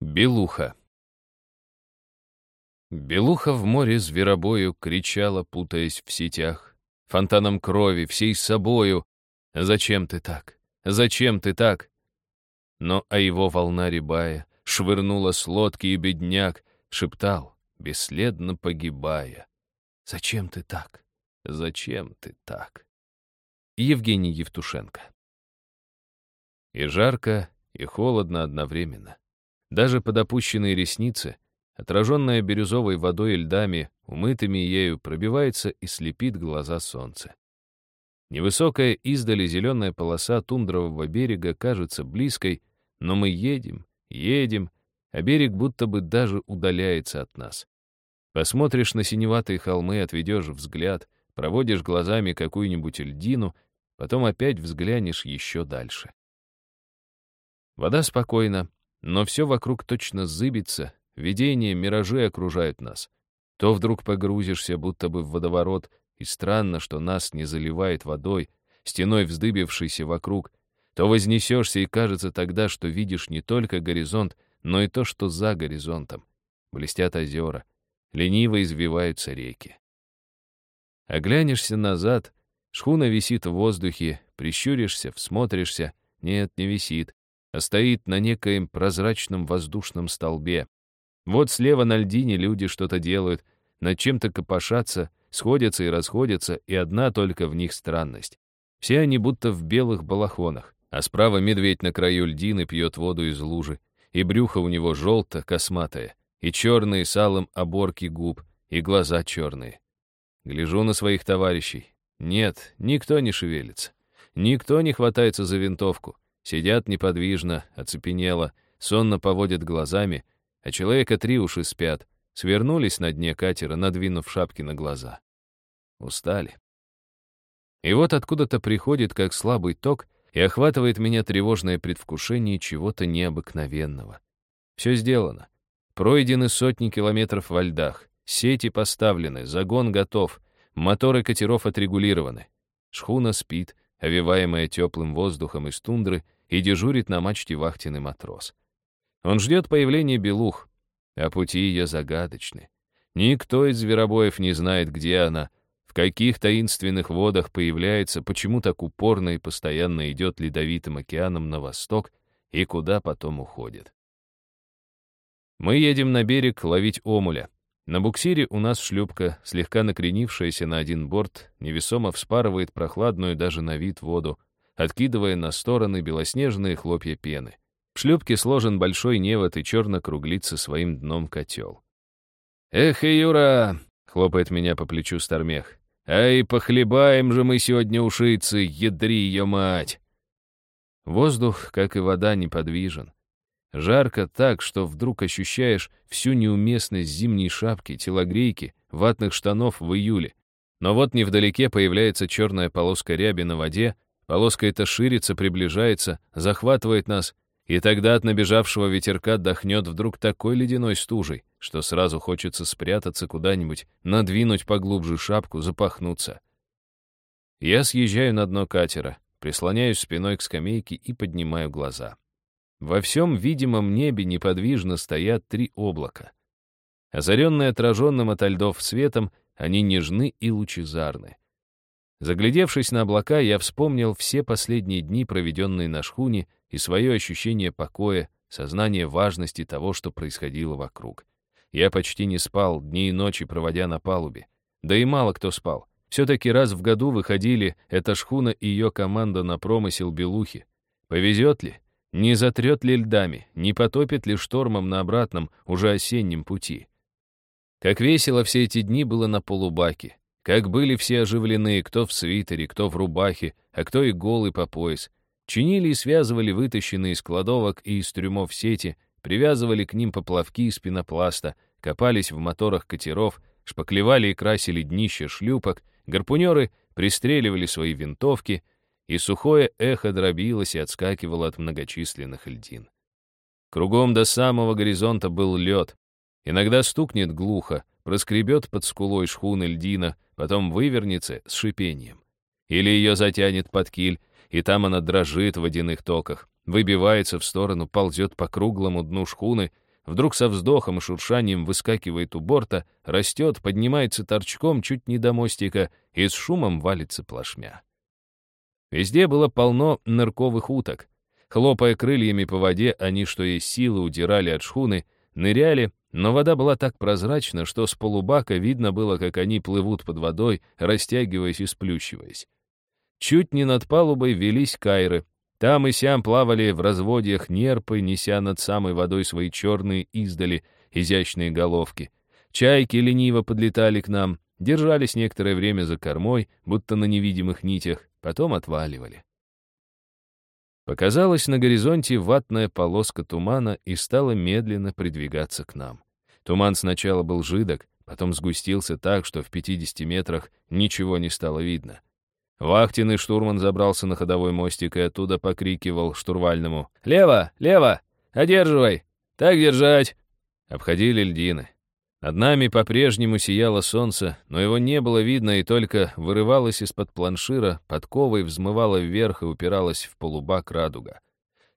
Белуха. Белуха в море зверобою кричала, путаясь в сетях, фонтаном крови, всей собою. «Зачем ты так? Зачем ты так?» Но а его волна рябая швырнула с лодки, и бедняк шептал, бесследно погибая. «Зачем ты так? Зачем ты так?» Евгений Евтушенко. И жарко, и холодно одновременно. Даже под опущенные ресницы, отраженная бирюзовой водой и льдами, умытыми ею, пробивается и слепит глаза солнце. Невысокая издали зеленая полоса тундрового берега кажется близкой, но мы едем, едем, а берег будто бы даже удаляется от нас. Посмотришь на синеватые холмы, отведешь взгляд, проводишь глазами какую-нибудь льдину, потом опять взглянешь еще дальше. Вода спокойна, но все вокруг точно зыбится, видения, миражи окружают нас. То вдруг погрузишься, будто бы в водоворот, и странно, что нас не заливает водой, стеной вздыбившейся вокруг, то вознесешься, и кажется тогда, что видишь не только горизонт, но и то, что за горизонтом. Блестят озера, лениво извиваются реки. Оглянешься назад, шхуна висит в воздухе, прищуришься, всмотришься, нет, не висит а стоит на некоем прозрачном воздушном столбе. Вот слева на льдине люди что-то делают, над чем-то копошатся, сходятся и расходятся, и одна только в них странность. Все они будто в белых балахонах, а справа медведь на краю льдины пьет воду из лужи, и брюхо у него желто, косматое, и черные с алым оборки губ, и глаза черные. Гляжу на своих товарищей. Нет, никто не шевелится. Никто не хватается за винтовку. Сидят неподвижно, оцепенело, сонно поводят глазами, а человека три уши спят, свернулись на дне катера, надвинув шапки на глаза. Устали. И вот откуда-то приходит, как слабый ток, и охватывает меня тревожное предвкушение чего-то необыкновенного. Все сделано. Пройдены сотни километров во льдах, сети поставлены, загон готов, моторы катеров отрегулированы. Шхуна спит, овиваемая теплым воздухом из тундры, и дежурит на мачте вахтенный матрос. Он ждет появления белух, а пути ее загадочны. Никто из зверобоев не знает, где она, в каких таинственных водах появляется, почему так упорно и постоянно идет ледовитым океаном на восток и куда потом уходит. Мы едем на берег ловить омуля. На буксире у нас шлюпка, слегка накренившаяся на один борт, невесомо вспарывает прохладную даже на вид воду, откидывая на стороны белоснежные хлопья пены. В шлюпке сложен большой невод и черно круглится своим дном котел. «Эх, Юра!» — хлопает меня по плечу Стармех. «Ай, похлебаем же мы сегодня ушицы, ядри ее мать!» Воздух, как и вода, неподвижен. Жарко так, что вдруг ощущаешь всю неуместность зимней шапки, телогрейки, ватных штанов в июле. Но вот невдалеке появляется черная полоска ряби на воде, полоска эта ширится, приближается, захватывает нас, и тогда от набежавшего ветерка дохнет вдруг такой ледяной стужей, что сразу хочется спрятаться куда-нибудь, надвинуть поглубже шапку, запахнуться. Я съезжаю на дно катера, прислоняюсь спиной к скамейке и поднимаю глаза. Во всем видимом небе неподвижно стоят три облака. Озаренные отраженным ото льдов светом, они нежны и лучезарны. Заглядевшись на облака, я вспомнил все последние дни, проведенные на шхуне, и свое ощущение покоя, сознание важности того, что происходило вокруг. Я почти не спал, дни и ночи проводя на палубе. Да и мало кто спал. Все-таки раз в году выходили эта шхуна и ее команда на промысел Белухи. Повезет ли? Не затрет ли льдами, не потопит ли штормом на обратном, уже осеннем пути? Как весело все эти дни было на полубаке. Как были все оживлены, кто в свитере, кто в рубахе, а кто и голый по пояс. Чинили и связывали вытащенные из кладовок и из трюмов сети, привязывали к ним поплавки из пенопласта, копались в моторах катеров, шпаклевали и красили днище шлюпок, гарпунеры пристреливали свои винтовки — и сухое эхо дробилось и отскакивало от многочисленных льдин. Кругом до самого горизонта был лед. Иногда стукнет глухо, проскребет под скулой шхуны льдина, потом вывернется с шипением. Или ее затянет под киль, и там она дрожит в водяных токах, выбивается в сторону, ползет по круглому дну шхуны, вдруг со вздохом и шуршанием выскакивает у борта, растет, поднимается торчком чуть не до мостика и с шумом валится плашмя. Везде было полно нырковых уток. Хлопая крыльями по воде, они, что есть силы, удирали от шхуны, ныряли, но вода была так прозрачна, что с полубака видно было, как они плывут под водой, растягиваясь и сплющиваясь. Чуть не над палубой велись кайры. Там и сям плавали в разводьях нерпы, неся над самой водой свои черные издали, изящные головки. Чайки лениво подлетали к нам, держались некоторое время за кормой, будто на невидимых нитях, потом отваливали. Показалась на горизонте ватная полоска тумана и стала медленно придвигаться к нам. Туман сначала был жидок, потом сгустился так, что в 50 метрах ничего не стало видно. Вахтенный штурман забрался на ходовой мостик и оттуда покрикивал штурвальному «Лево! Лево! Одерживай! Так держать!» Обходили льдины. Над нами по-прежнему сияло солнце, но его не было видно и только вырывалось из-под планшира, подковой взмывала вверх и упиралась в полубак радуга.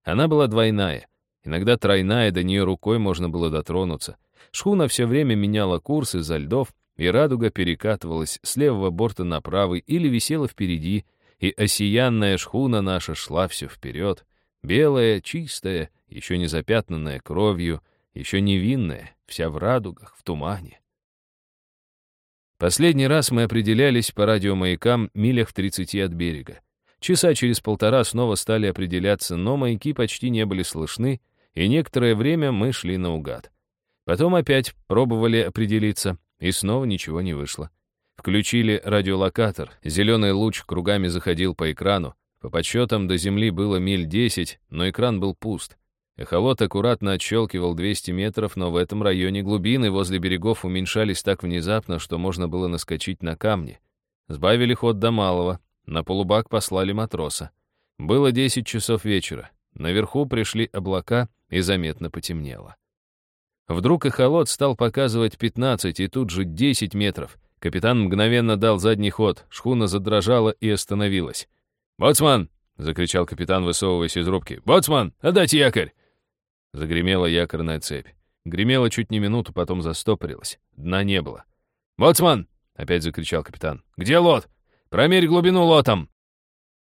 Она была двойная, иногда тройная, до нее рукой можно было дотронуться. Шхуна все время меняла курс из-за льдов, и радуга перекатывалась с левого борта на правый или висела впереди, и осиянная шхуна наша шла все вперед, белая, чистая, еще не запятнанная кровью, еще невинная, вся в радугах, в тумане. Последний раз мы определялись по радиомаякам милях в 30 от берега. Часа через полтора снова стали определяться, но маяки почти не были слышны, и некоторое время мы шли наугад. Потом опять пробовали определиться, и снова ничего не вышло. Включили радиолокатор, зеленый луч кругами заходил по экрану. По подсчетам до Земли было миль 10, но экран был пуст. Эхолот аккуратно отщелкивал 200 метров, но в этом районе глубины возле берегов уменьшались так внезапно, что можно было наскочить на камни. Сбавили ход до малого, на полубак послали матроса. Было 10 часов вечера. Наверху пришли облака, и заметно потемнело. Вдруг эхолот стал показывать 15 и тут же 10 метров. Капитан мгновенно дал задний ход, шхуна задрожала и остановилась. «Боцман!» — закричал капитан, высовываясь из рубки. «Боцман, отдайте якорь!» Загремела якорная цепь. Гремела чуть не минуту, потом застопорилась. Дна не было. «Боцман!» — опять закричал капитан. «Где лот? Промерь глубину лотом!»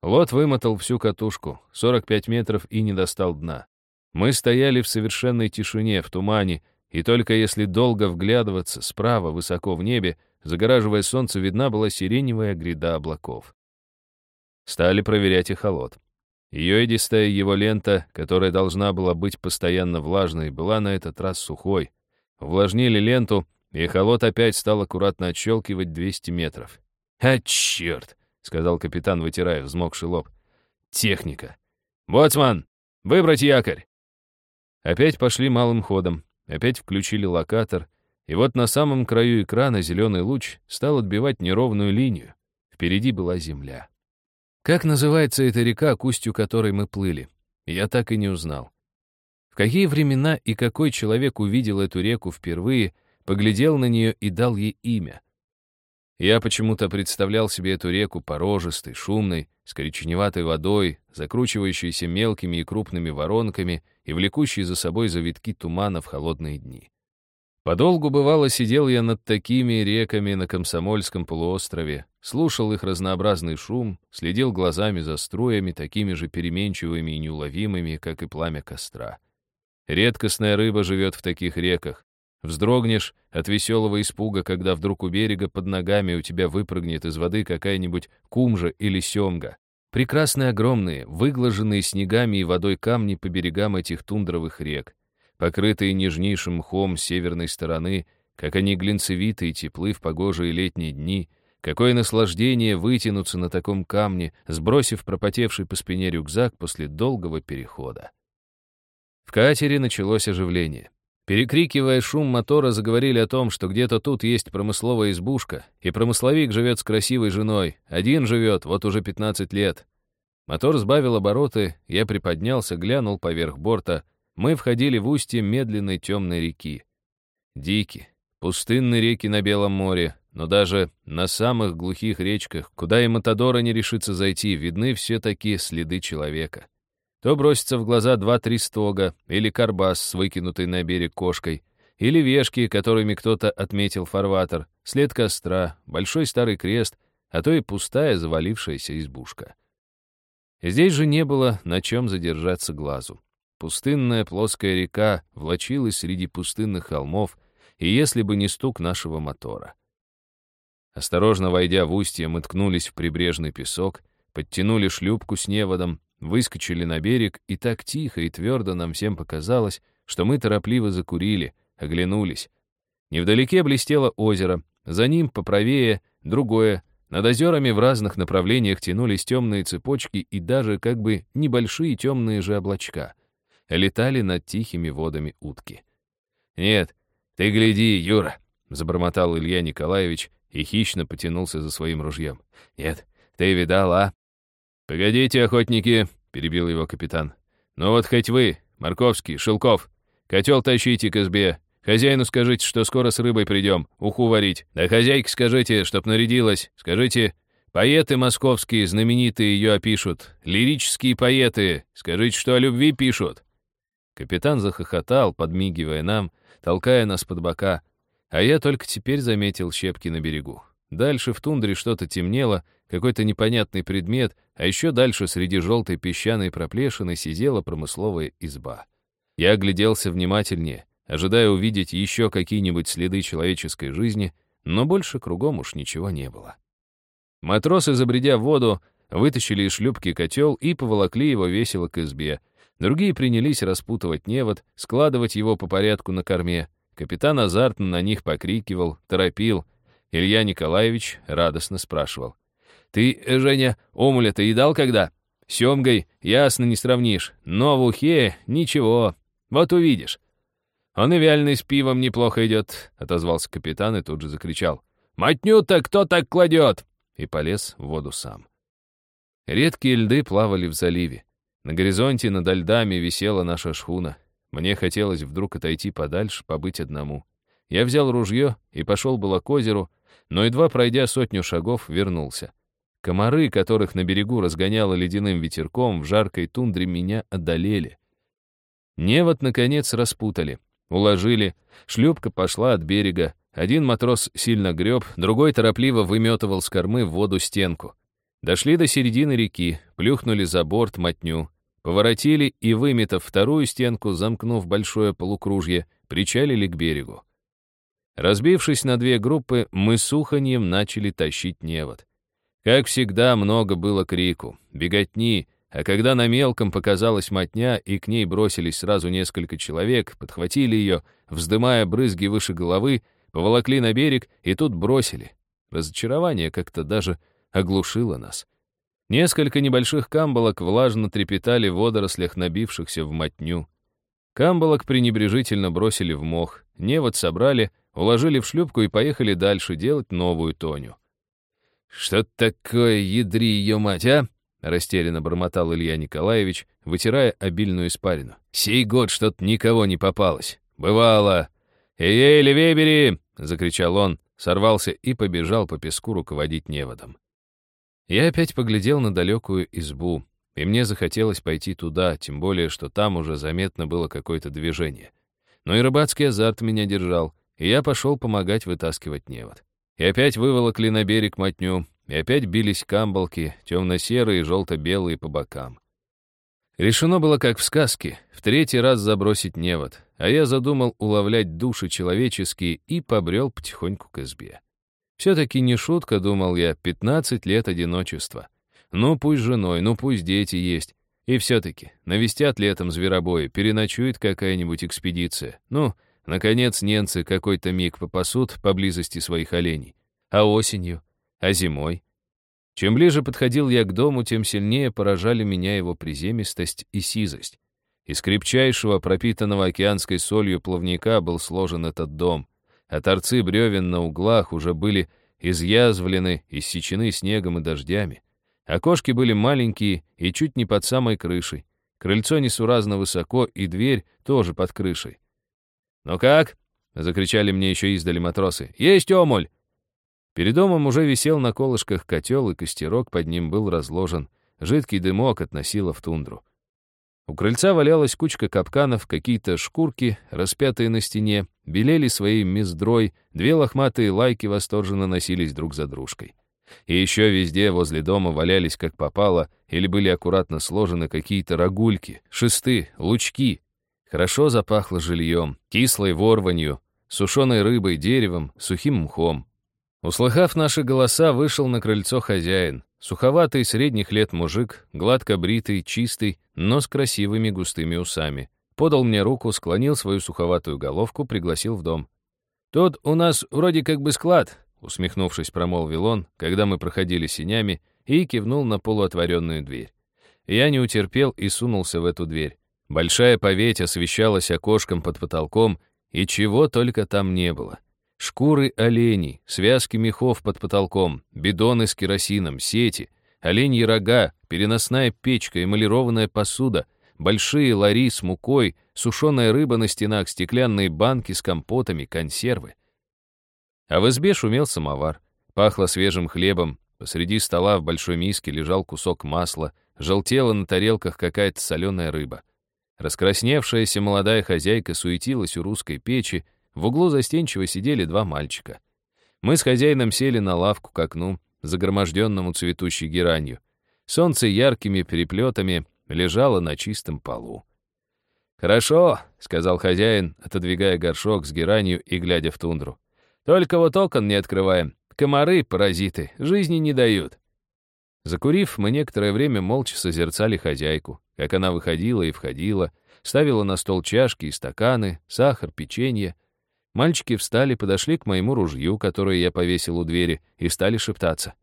Лот вымотал всю катушку, 45 метров и не достал дна. Мы стояли в совершенной тишине, в тумане, и только если долго вглядываться, справа, высоко в небе, загораживая солнце, видна была сиреневая гряда облаков. Стали проверять и холод. Йодистая его лента, которая должна была быть постоянно влажной, была на этот раз сухой. Увлажнили ленту, и холод опять стал аккуратно отщелкивать 200 метров. «А, черт!» — сказал капитан, вытирая взмокший лоб. «Техника! Боцман, выбрать якорь!» Опять пошли малым ходом, опять включили локатор, и вот на самом краю экрана зеленый луч стал отбивать неровную линию. Впереди была земля. Как называется эта река, к которой мы плыли? Я так и не узнал. В какие времена и какой человек увидел эту реку впервые, поглядел на нее и дал ей имя? Я почему-то представлял себе эту реку порожистой, шумной, с коричневатой водой, закручивающейся мелкими и крупными воронками и влекущей за собой завитки тумана в холодные дни. Подолгу, бывало, сидел я над такими реками на Комсомольском полуострове, слушал их разнообразный шум, следил глазами за струями, такими же переменчивыми и неуловимыми, как и пламя костра. Редкостная рыба живет в таких реках. Вздрогнешь от веселого испуга, когда вдруг у берега под ногами у тебя выпрыгнет из воды какая-нибудь кумжа или семга. Прекрасные огромные, выглаженные снегами и водой камни по берегам этих тундровых рек покрытые нежнейшим мхом северной стороны, как они глинцевиты и теплы в погожие летние дни, какое наслаждение вытянуться на таком камне, сбросив пропотевший по спине рюкзак после долгого перехода. В катере началось оживление. Перекрикивая шум мотора, заговорили о том, что где-то тут есть промысловая избушка, и промысловик живет с красивой женой. Один живет, вот уже 15 лет. Мотор сбавил обороты, я приподнялся, глянул поверх борта, мы входили в устье медленной темной реки. Дикие, пустынные реки на Белом море, но даже на самых глухих речках, куда и Матадора не решится зайти, видны все такие следы человека. То бросится в глаза два-три стога, или карбас с выкинутой на берег кошкой, или вешки, которыми кто-то отметил фарватер, след костра, большой старый крест, а то и пустая завалившаяся избушка. Здесь же не было на чем задержаться глазу. Пустынная плоская река влочилась среди пустынных холмов, и если бы не стук нашего мотора. Осторожно войдя в устье, мы ткнулись в прибрежный песок, подтянули шлюпку с неводом, выскочили на берег, и так тихо и твердо нам всем показалось, что мы торопливо закурили, оглянулись. Невдалеке блестело озеро, за ним, поправее, другое. Над озерами в разных направлениях тянулись темные цепочки и даже как бы небольшие темные же облачка. Летали над тихими водами утки. «Нет, ты гляди, Юра!» — забормотал Илья Николаевич и хищно потянулся за своим ружьем. «Нет, ты видал, а?» «Погодите, охотники!» — перебил его капитан. «Ну вот хоть вы, Марковский, Шелков, котел тащите к избе, Хозяину скажите, что скоро с рыбой придем, уху варить. Да хозяйке скажите, чтоб нарядилась. Скажите, поэты московские знаменитые ее опишут. Лирические поэты. Скажите, что о любви пишут». Капитан захохотал, подмигивая нам, толкая нас под бока. А я только теперь заметил щепки на берегу. Дальше в тундре что-то темнело, какой-то непонятный предмет, а еще дальше среди желтой песчаной проплешины сидела промысловая изба. Я огляделся внимательнее ожидая увидеть еще какие-нибудь следы человеческой жизни, но больше кругом уж ничего не было. Матросы, забредя в воду, вытащили из шлюпки котел и поволокли его весело к избе. Другие принялись распутывать невод, складывать его по порядку на корме. Капитан азартно на них покрикивал, торопил. Илья Николаевич радостно спрашивал. «Ты, Женя, омуля-то едал когда? Семгой ясно не сравнишь, но в ухе ничего. Вот увидишь. «Он и вяльный с пивом неплохо идет», — отозвался капитан и тут же закричал. «Мотню-то кто так кладет?» И полез в воду сам. Редкие льды плавали в заливе. На горизонте над льдами висела наша шхуна. Мне хотелось вдруг отойти подальше, побыть одному. Я взял ружье и пошел было к озеру, но едва пройдя сотню шагов, вернулся. Комары, которых на берегу разгоняло ледяным ветерком, в жаркой тундре меня одолели. Невод, наконец, распутали. Уложили. Шлюпка пошла от берега. Один матрос сильно греб, другой торопливо выметывал с кормы в воду стенку. Дошли до середины реки, плюхнули за борт мотню, поворотили и, выметав вторую стенку, замкнув большое полукружье, причалили к берегу. Разбившись на две группы, мы с уханьем начали тащить невод. Как всегда, много было крику, беготни, а когда на мелком показалась мотня, и к ней бросились сразу несколько человек, подхватили ее, вздымая брызги выше головы, поволокли на берег и тут бросили. Разочарование как-то даже оглушило нас. Несколько небольших камбалок влажно трепетали в водорослях, набившихся в мотню. Камбалок пренебрежительно бросили в мох, невод собрали, уложили в шлюпку и поехали дальше делать новую Тоню. «Что такое, ядри ее мать, а?» Растерянно бормотал Илья Николаевич, вытирая обильную испарину. «Сей год что-то никого не попалось. Бывало. «Эй-эй, левее бери!» — закричал он, сорвался и побежал по песку руководить неводом. Я опять поглядел на далекую избу, и мне захотелось пойти туда, тем более, что там уже заметно было какое-то движение. Но и рыбацкий азарт меня держал, и я пошел помогать вытаскивать невод. И опять выволокли на берег мотню, и опять бились камбалки, темно-серые и желто-белые по бокам. Решено было, как в сказке, в третий раз забросить невод, а я задумал уловлять души человеческие и побрел потихоньку к избе. Все-таки не шутка, думал я, 15 лет одиночества. Ну, пусть женой, ну, пусть дети есть. И все-таки, навестят летом зверобои, переночует какая-нибудь экспедиция. Ну, наконец, немцы какой-то миг попасут поблизости своих оленей. А осенью? А зимой? Чем ближе подходил я к дому, тем сильнее поражали меня его приземистость и сизость. Из крепчайшего, пропитанного океанской солью плавника был сложен этот дом, а торцы бревен на углах уже были изъязвлены, иссечены снегом и дождями. Окошки были маленькие и чуть не под самой крышей. Крыльцо несуразно высоко, и дверь тоже под крышей. «Ну как?» — закричали мне еще издали матросы. «Есть омуль!» Перед домом уже висел на колышках котел, и костерок под ним был разложен. Жидкий дымок относило в тундру. У крыльца валялась кучка капканов, какие-то шкурки, распятые на стене, белели своей мездрой, две лохматые лайки восторженно носились друг за дружкой. И еще везде возле дома валялись как попало или были аккуратно сложены какие-то рогульки, шесты, лучки. Хорошо запахло жильем, кислой ворванью, сушеной рыбой, деревом, сухим мхом. Услыхав наши голоса, вышел на крыльцо хозяин. Суховатый, средних лет мужик, гладко бритый, чистый, но с красивыми густыми усами. Подал мне руку, склонил свою суховатую головку, пригласил в дом. «Тут у нас вроде как бы склад», — усмехнувшись, промолвил он, когда мы проходили синями, и кивнул на полуотворенную дверь. Я не утерпел и сунулся в эту дверь. Большая поветь освещалась окошком под потолком, и чего только там не было. Шкуры оленей, связки мехов под потолком, бидоны с керосином, сети, оленьи рога, переносная печка, эмалированная посуда, большие лари с мукой, сушеная рыба на стенах, стеклянные банки с компотами, консервы. А в избе шумел самовар. Пахло свежим хлебом, посреди стола в большой миске лежал кусок масла, желтела на тарелках какая-то соленая рыба. Раскрасневшаяся молодая хозяйка суетилась у русской печи, в углу застенчиво сидели два мальчика. Мы с хозяином сели на лавку к окну, загроможденному цветущей геранью. Солнце яркими переплетами лежало на чистом полу. «Хорошо», — сказал хозяин, отодвигая горшок с геранью и глядя в тундру. «Только вот окон не открываем. Комары, паразиты, жизни не дают». Закурив, мы некоторое время молча созерцали хозяйку, как она выходила и входила, ставила на стол чашки и стаканы, сахар, печенье, Мальчики встали, подошли к моему ружью, которое я повесил у двери, и стали шептаться.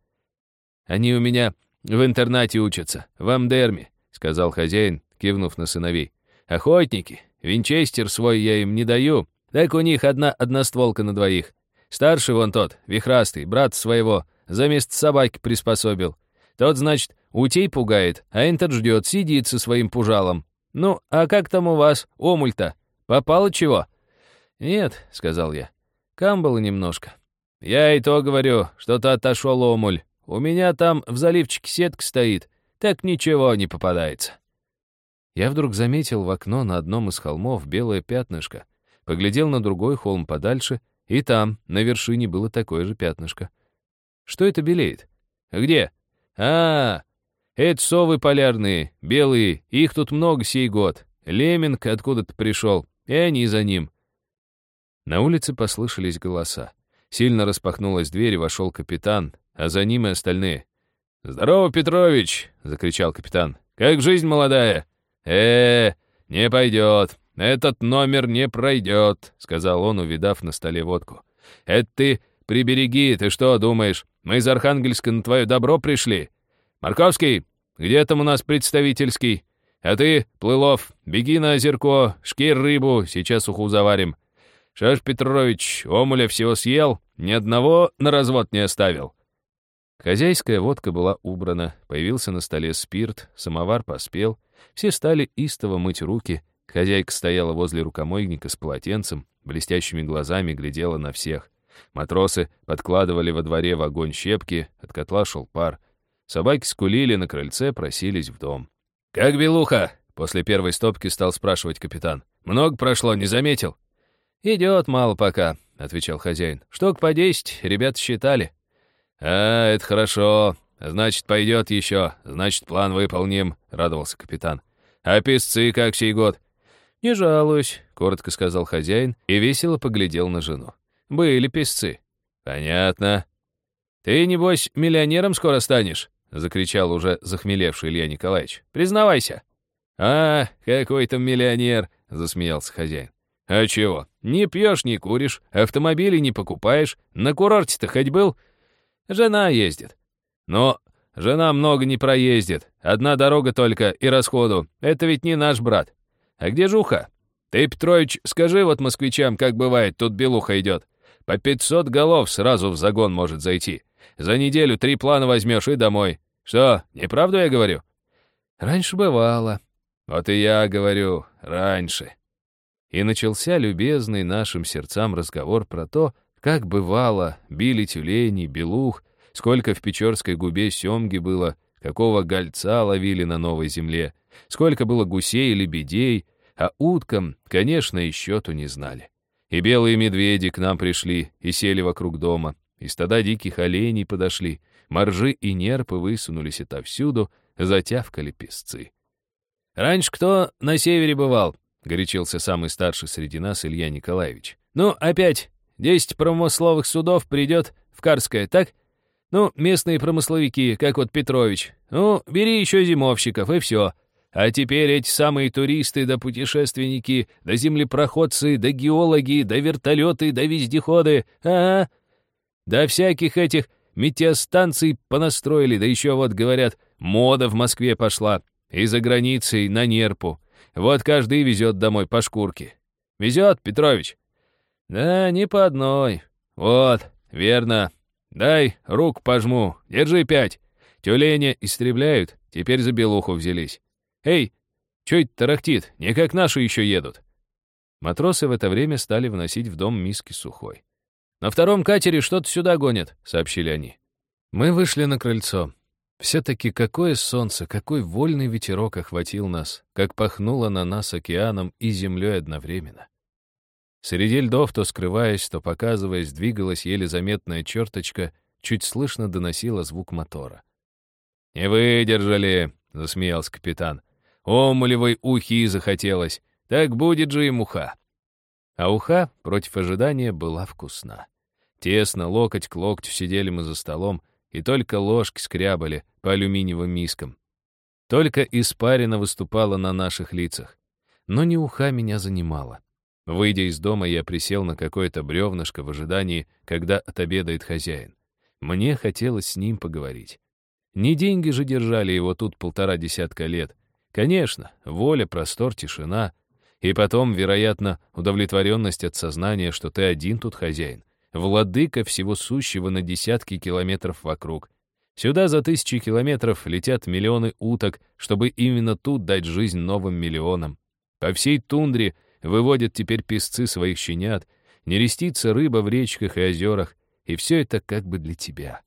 «Они у меня в интернате учатся, в Амдерме», — сказал хозяин, кивнув на сыновей. «Охотники. Винчестер свой я им не даю. Так у них одна одностволка на двоих. Старший вон тот, вихрастый, брат своего, за место собаки приспособил. Тот, значит, утей пугает, а этот ждет, сидит со своим пужалом. Ну, а как там у вас, омуль-то? Попало чего?» «Нет», — сказал я, — «камбало немножко». «Я и то говорю, что-то отошел омуль. У меня там в заливчике сетка стоит, так ничего не попадается». Я вдруг заметил в окно на одном из холмов белое пятнышко, поглядел на другой холм подальше, и там, на вершине, было такое же пятнышко. Что это белеет? Где? А, это совы полярные, белые, их тут много сей год. Леминг откуда-то пришел, и они за ним. На улице послышались голоса. Сильно распахнулась дверь, и вошел капитан, а за ним и остальные. «Здорово, Петрович!» — закричал капитан. «Как жизнь молодая?» э, -э не пойдет. Этот номер не пройдет», — сказал он, увидав на столе водку. «Это ты прибереги, ты что думаешь? Мы из Архангельска на твое добро пришли? Марковский, где там у нас представительский? А ты, Плылов, беги на озерко, шкир рыбу, сейчас уху заварим. Шаш Петрович омуля всего съел, ни одного на развод не оставил. Хозяйская водка была убрана, появился на столе спирт, самовар поспел, все стали истово мыть руки, хозяйка стояла возле рукомойника с полотенцем, блестящими глазами глядела на всех. Матросы подкладывали во дворе в огонь щепки, от котла шел пар. Собаки скулили на крыльце, просились в дом. «Как белуха?» — после первой стопки стал спрашивать капитан. «Много прошло, не заметил?» «Идет мало пока», — отвечал хозяин. «Штук по десять, ребят считали». «А, это хорошо. Значит, пойдет еще. Значит, план выполним», — радовался капитан. «А песцы как сей год?» «Не жалуюсь», — коротко сказал хозяин и весело поглядел на жену. «Были песцы». «Понятно». «Ты, небось, миллионером скоро станешь?» — закричал уже захмелевший Илья Николаевич. «Признавайся». «А, какой там миллионер!» — засмеялся хозяин. «А чего? Не пьешь, не куришь, автомобили не покупаешь, на курорте-то хоть был? Жена ездит. Но жена много не проездит, одна дорога только и расходу. Это ведь не наш брат. А где Жуха? Ты, Петрович, скажи вот москвичам, как бывает, тут белуха идет. По 500 голов сразу в загон может зайти. За неделю три плана возьмешь и домой. Что, неправду я говорю? Раньше бывало. Вот и я говорю, раньше. И начался любезный нашим сердцам разговор про то, как бывало, били тюлени, белух, сколько в Печорской губе семги было, какого гольца ловили на новой земле, сколько было гусей и лебедей, а уткам, конечно, и счету не знали. И белые медведи к нам пришли и сели вокруг дома, и стада диких оленей подошли, моржи и нерпы высунулись отовсюду, затявкали песцы. «Раньше кто на севере бывал?» — горячился самый старший среди нас Илья Николаевич. «Ну, опять, десять промысловых судов придет в Карское, так? Ну, местные промысловики, как вот Петрович. Ну, бери еще зимовщиков, и все. А теперь эти самые туристы да путешественники, да землепроходцы, да геологи, да вертолеты, да вездеходы, ага. Да всяких этих метеостанций понастроили, да еще вот, говорят, мода в Москве пошла, и за границей на нерпу. Вот каждый везет домой по шкурке. Везет, Петрович? Да, не по одной. Вот, верно. Дай, рук пожму, держи пять. Тюленя истребляют, теперь за белуху взялись. Эй, чё это тарахтит? Не как наши еще едут. Матросы в это время стали вносить в дом миски сухой. «На втором катере что-то сюда гонят», — сообщили они. Мы вышли на крыльцо. Все-таки какое солнце, какой вольный ветерок охватил нас, как пахнуло на нас океаном и землей одновременно. Среди льдов, то скрываясь, то показываясь, двигалась еле заметная черточка, чуть слышно доносила звук мотора. «Не выдержали», — засмеялся капитан. «Омулевой ухи захотелось. Так будет же и муха». А уха, против ожидания, была вкусна. Тесно, локоть к локтю сидели мы за столом, и только ложки скрябали по алюминиевым мискам. Только испарина выступала на наших лицах. Но не уха меня занимала. Выйдя из дома, я присел на какое-то бревнышко в ожидании, когда отобедает хозяин. Мне хотелось с ним поговорить. Не деньги же держали его тут полтора десятка лет. Конечно, воля, простор, тишина. И потом, вероятно, удовлетворенность от сознания, что ты один тут хозяин владыка всего сущего на десятки километров вокруг. Сюда за тысячи километров летят миллионы уток, чтобы именно тут дать жизнь новым миллионам. По всей тундре выводят теперь песцы своих щенят, нерестится рыба в речках и озерах, и все это как бы для тебя.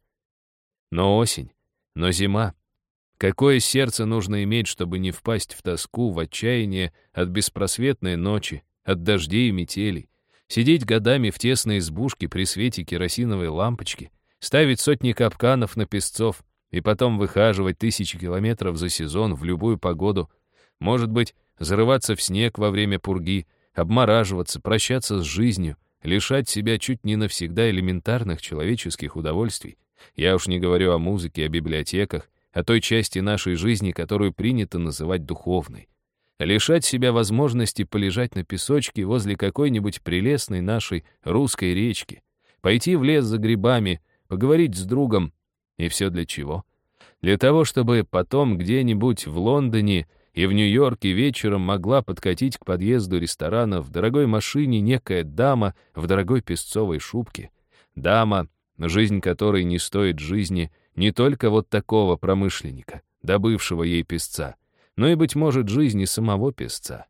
Но осень, но зима. Какое сердце нужно иметь, чтобы не впасть в тоску, в отчаяние от беспросветной ночи, от дождей и метелей? Сидеть годами в тесной избушке при свете керосиновой лампочки, ставить сотни капканов на песцов и потом выхаживать тысячи километров за сезон в любую погоду, может быть, зарываться в снег во время пурги, обмораживаться, прощаться с жизнью, лишать себя чуть не навсегда элементарных человеческих удовольствий. Я уж не говорю о музыке, о библиотеках, о той части нашей жизни, которую принято называть духовной лишать себя возможности полежать на песочке возле какой-нибудь прелестной нашей русской речки, пойти в лес за грибами, поговорить с другом. И все для чего? Для того, чтобы потом где-нибудь в Лондоне и в Нью-Йорке вечером могла подкатить к подъезду ресторана в дорогой машине некая дама в дорогой песцовой шубке. Дама, жизнь которой не стоит жизни не только вот такого промышленника, добывшего ей песца, но и, быть может, жизни самого песца.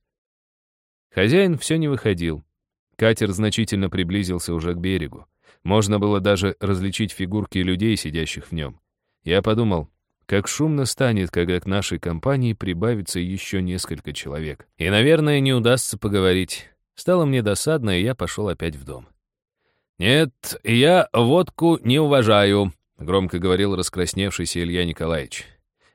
Хозяин все не выходил. Катер значительно приблизился уже к берегу. Можно было даже различить фигурки людей, сидящих в нем. Я подумал, как шумно станет, когда к нашей компании прибавится еще несколько человек. И, наверное, не удастся поговорить. Стало мне досадно, и я пошел опять в дом. «Нет, я водку не уважаю», — громко говорил раскрасневшийся Илья Николаевич.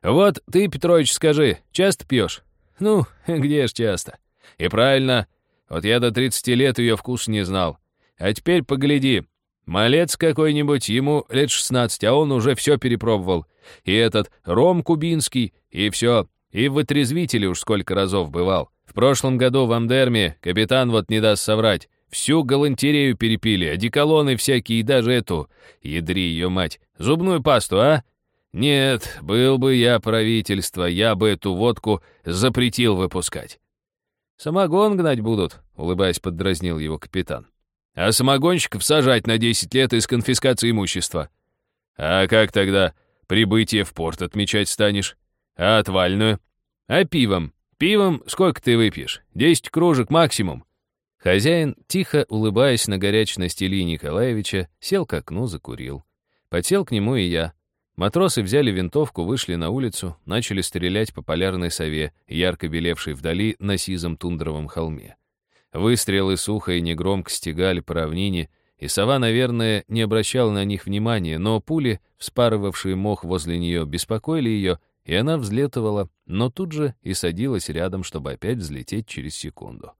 «Вот ты, Петрович, скажи, часто пьешь?» «Ну, где ж часто?» «И правильно. Вот я до 30 лет ее вкус не знал. А теперь погляди. Малец какой-нибудь, ему лет 16, а он уже все перепробовал. И этот ром кубинский, и все. И в отрезвителе уж сколько разов бывал. В прошлом году в Амдерме капитан вот не даст соврать. Всю галантерею перепили, одеколоны всякие и даже эту, ядри ее мать, зубную пасту, а? Нет, был бы я правительство, я бы эту водку запретил выпускать. «Самогон гнать будут», — улыбаясь, поддразнил его капитан. «А самогонщиков сажать на 10 лет из конфискации имущества». «А как тогда прибытие в порт отмечать станешь? А отвальную? А пивом? Пивом сколько ты выпьешь? 10 кружек максимум». Хозяин, тихо улыбаясь на горячность Ильи Николаевича, сел к окну, закурил. Потел к нему и я. Матросы взяли винтовку, вышли на улицу, начали стрелять по полярной сове, ярко белевшей вдали на сизом тундровом холме. Выстрелы сухо и негромко стегали по равнине, и сова, наверное, не обращала на них внимания, но пули, вспарывавшие мох возле нее, беспокоили ее, и она взлетывала, но тут же и садилась рядом, чтобы опять взлететь через секунду.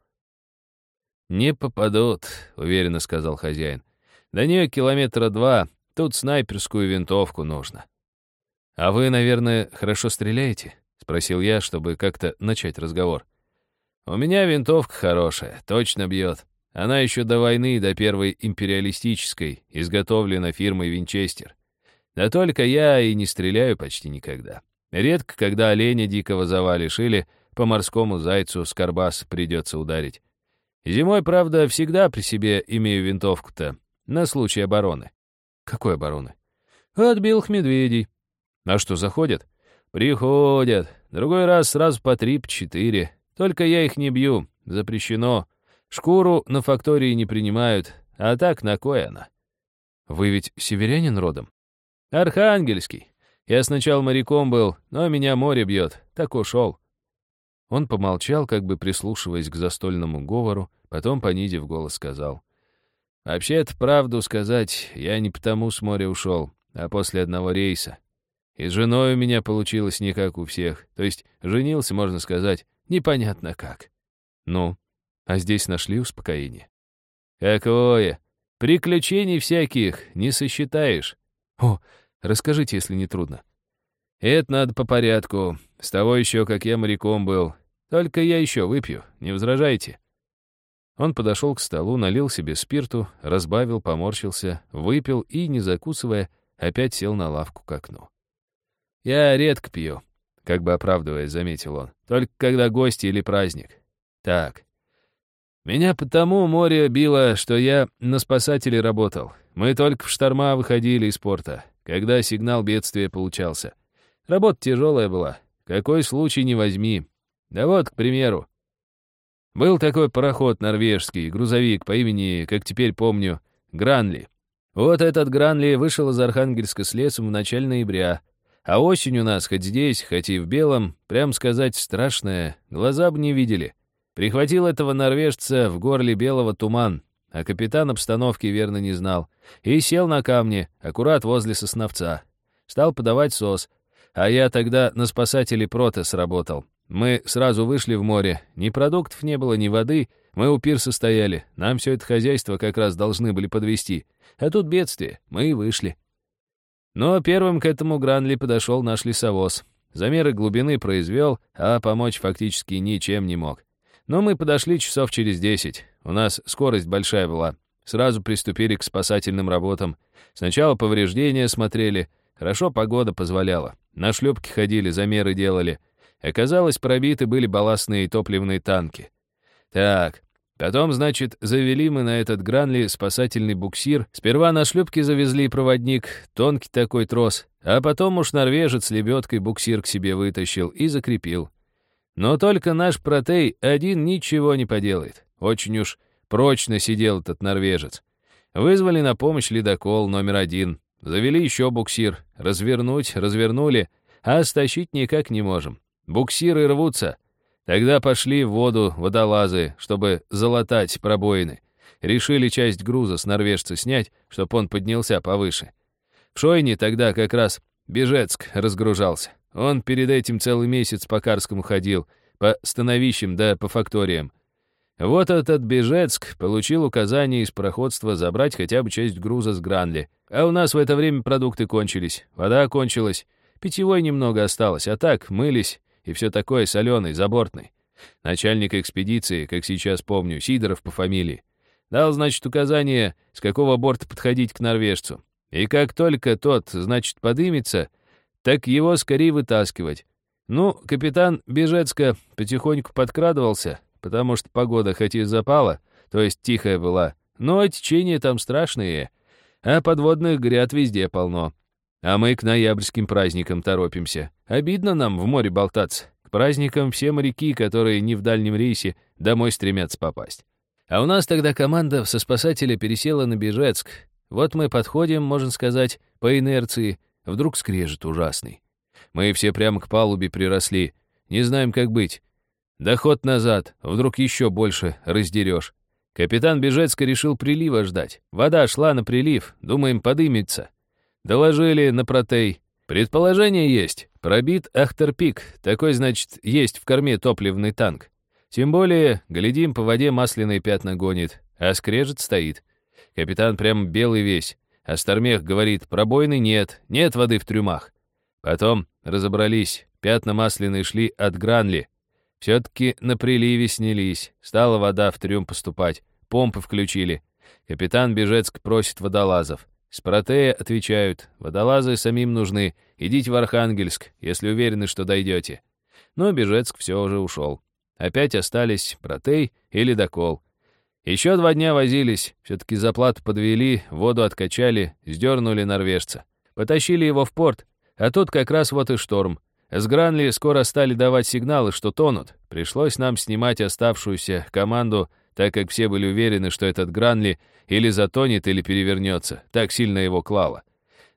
«Не попадут», — уверенно сказал хозяин. «До нее километра два, тут снайперскую винтовку нужно». «А вы, наверное, хорошо стреляете?» — спросил я, чтобы как-то начать разговор. «У меня винтовка хорошая, точно бьет. Она еще до войны, до первой империалистической, изготовлена фирмой Винчестер. Да только я и не стреляю почти никогда. Редко, когда оленя дикого завалишь или по морскому зайцу с карбас придется ударить. Зимой, правда, всегда при себе имею винтовку-то, на случай обороны. Какой обороны? От белых медведей. А что, заходят? Приходят. Другой раз сразу по три, по четыре. Только я их не бью, запрещено. Шкуру на фактории не принимают, а так на кой она? Вы ведь северянин родом? Архангельский. Я сначала моряком был, но меня море бьет, так ушел. Он помолчал, как бы прислушиваясь к застольному говору, потом, понизив голос, сказал. «Вообще-то, правду сказать, я не потому с моря ушел, а после одного рейса. И с женой у меня получилось не как у всех, то есть женился, можно сказать, непонятно как. Ну, а здесь нашли успокоение. Какое? Приключений всяких не сосчитаешь. О, расскажите, если не трудно. Это надо по порядку. С того еще, как я моряком был. Только я еще выпью, не возражайте. Он подошел к столу, налил себе спирту, разбавил, поморщился, выпил и, не закусывая, опять сел на лавку к окну. «Я редко пью», — как бы оправдываясь, заметил он. «Только когда гости или праздник. Так, меня потому море било, что я на спасателе работал. Мы только в шторма выходили из порта, когда сигнал бедствия получался. Работа тяжелая была. Какой случай не возьми. Да вот, к примеру. Был такой пароход норвежский, грузовик по имени, как теперь помню, Гранли. Вот этот Гранли вышел из Архангельска с лесом в начале ноября. А осень у нас, хоть здесь, хоть и в белом, прям сказать, страшная, глаза бы не видели. Прихватил этого норвежца в горле белого туман, а капитан обстановки верно не знал, и сел на камне, аккурат возле сосновца. Стал подавать сос, а я тогда на спасателе Протес работал. Мы сразу вышли в море, ни продуктов не было, ни воды, мы у пирса стояли, нам все это хозяйство как раз должны были подвести. А тут бедствие, мы и вышли. Но первым к этому Гранли подошел наш лесовоз. Замеры глубины произвел, а помочь фактически ничем не мог. Но мы подошли часов через десять. У нас скорость большая была. Сразу приступили к спасательным работам. Сначала повреждения смотрели. Хорошо погода позволяла. На шлюпке ходили, замеры делали. Оказалось, пробиты были балластные и топливные танки. Так, потом, значит, завели мы на этот Гранли спасательный буксир. Сперва на шлюпке завезли проводник, тонкий такой трос, а потом уж норвежец лебедкой буксир к себе вытащил и закрепил. Но только наш протей один ничего не поделает. Очень уж прочно сидел этот норвежец. Вызвали на помощь ледокол номер один. Завели еще буксир. Развернуть, развернули, а стащить никак не можем. Буксиры рвутся. Тогда пошли в воду водолазы, чтобы залатать пробоины. Решили часть груза с норвежца снять, чтобы он поднялся повыше. В Шойне тогда как раз Бежецк разгружался. Он перед этим целый месяц по Карскому ходил, по становищам да по факториям. Вот этот Бежецк получил указание из проходства забрать хотя бы часть груза с Гранли. А у нас в это время продукты кончились, вода кончилась, питьевой немного осталось, а так мылись и все такое соленый, забортный. Начальник экспедиции, как сейчас помню, Сидоров по фамилии, дал, значит, указание, с какого борта подходить к норвежцу. И как только тот, значит, подымется, так его скорее вытаскивать. Ну, капитан Бежецка потихоньку подкрадывался, потому что погода хоть и запала, то есть тихая была, но течения там страшные, а подводных гряд везде полно. А мы к ноябрьским праздникам торопимся. Обидно нам в море болтаться. К праздникам все моряки, которые не в дальнем рейсе, домой стремятся попасть. А у нас тогда команда со спасателя пересела на Бежецк. Вот мы подходим, можно сказать, по инерции, Вдруг скрежет ужасный. Мы все прямо к палубе приросли. Не знаем, как быть. Доход назад, вдруг еще больше раздерешь. Капитан Бежецко решил прилива ждать. Вода шла на прилив, думаем, подымется. Доложили на протей. Предположение есть. Пробит Ахтерпик. Такой, значит, есть в корме топливный танк. Тем более, глядим, по воде масляные пятна гонит, а скрежет стоит. Капитан прям белый весь. А Стармех говорит, пробоины нет, нет воды в трюмах. Потом разобрались, пятна масляные шли от Гранли. Все-таки на приливе снялись, стала вода в трюм поступать, помпы включили. Капитан Бежецк просит водолазов. С протея отвечают, водолазы самим нужны, идите в Архангельск, если уверены, что дойдете. Но Бежецк все уже ушел. Опять остались протей и ледокол. Еще два дня возились, все-таки заплату подвели, воду откачали, сдернули норвежца. Потащили его в порт, а тут как раз вот и шторм. С Гранли скоро стали давать сигналы, что тонут. Пришлось нам снимать оставшуюся команду, так как все были уверены, что этот Гранли или затонет, или перевернется. Так сильно его клало.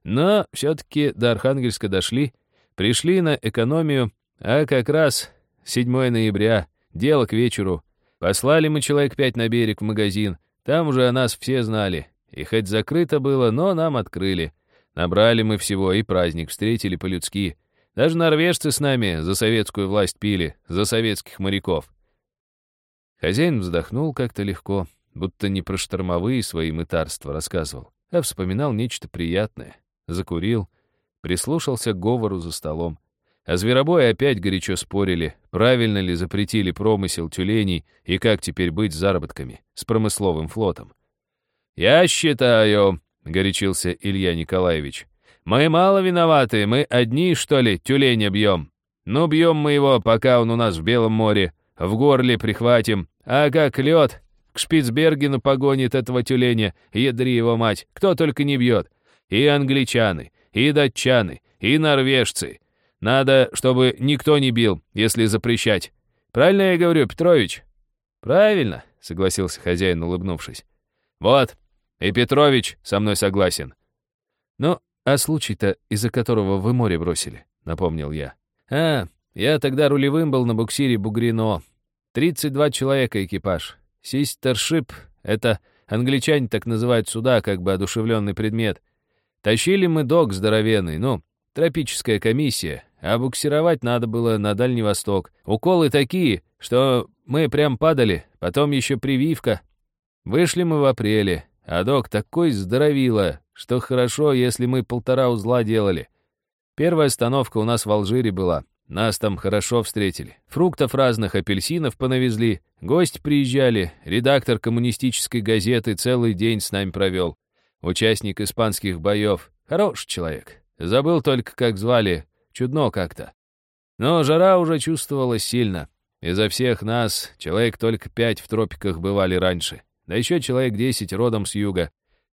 Но все-таки до Архангельска дошли, пришли на экономию, а как раз 7 ноября, дело к вечеру, Послали мы человек пять на берег в магазин. Там уже о нас все знали. И хоть закрыто было, но нам открыли. Набрали мы всего, и праздник встретили по-людски. Даже норвежцы с нами за советскую власть пили, за советских моряков. Хозяин вздохнул как-то легко, будто не про штормовые свои мытарства рассказывал, а вспоминал нечто приятное. Закурил, прислушался к говору за столом. А зверобои опять горячо спорили, правильно ли запретили промысел тюленей и как теперь быть с заработками, с промысловым флотом. «Я считаю», — горячился Илья Николаевич, «мы мало виноваты, мы одни, что ли, тюленя бьем. Ну, бьем мы его, пока он у нас в Белом море, в горле прихватим, а как лед к Шпицбергену погонит этого тюленя, ядри его мать, кто только не бьет. И англичаны, и датчаны, и норвежцы, надо, чтобы никто не бил, если запрещать. Правильно я говорю, Петрович?» «Правильно», — согласился хозяин, улыбнувшись. «Вот, и Петрович со мной согласен». «Ну, а случай-то, из-за которого вы море бросили?» — напомнил я. «А, я тогда рулевым был на буксире Бугрино. 32 человека экипаж. Систершип — это англичане так называют суда, как бы одушевленный предмет. Тащили мы док здоровенный, ну, тропическая комиссия, а буксировать надо было на Дальний Восток. Уколы такие, что мы прям падали, потом еще прививка. Вышли мы в апреле, а док такой здоровило, что хорошо, если мы полтора узла делали. Первая остановка у нас в Алжире была. Нас там хорошо встретили. Фруктов разных, апельсинов понавезли. Гости приезжали. Редактор коммунистической газеты целый день с нами провел. Участник испанских боев. Хороший человек. Забыл только, как звали. Чудно как-то. Но жара уже чувствовалась сильно. Изо всех нас человек только пять в тропиках бывали раньше. Да еще человек десять родом с юга.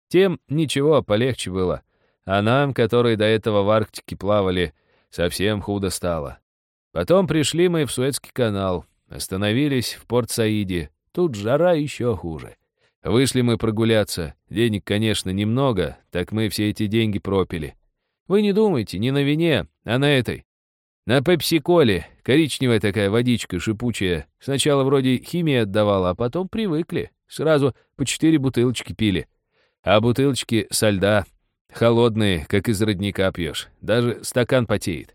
Тем ничего, полегче было. А нам, которые до этого в Арктике плавали, совсем худо стало. Потом пришли мы в Суэцкий канал, остановились в Порт-Саиде. Тут жара еще хуже. Вышли мы прогуляться. Денег, конечно, немного, так мы все эти деньги пропили. Вы не думайте, не на вине, а на этой. На пепси-коле, коричневая такая водичка шипучая. Сначала вроде химия отдавала, а потом привыкли. Сразу по четыре бутылочки пили. А бутылочки со льда, холодные, как из родника пьешь. Даже стакан потеет.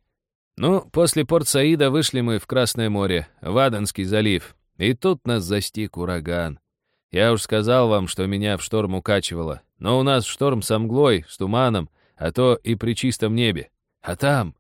Ну, после Порт-Саида вышли мы в Красное море, в Аденский залив. И тут нас застиг ураган. Я уж сказал вам, что меня в шторм укачивало. Но у нас шторм с мглой, с туманом, а то и при чистом небе. А там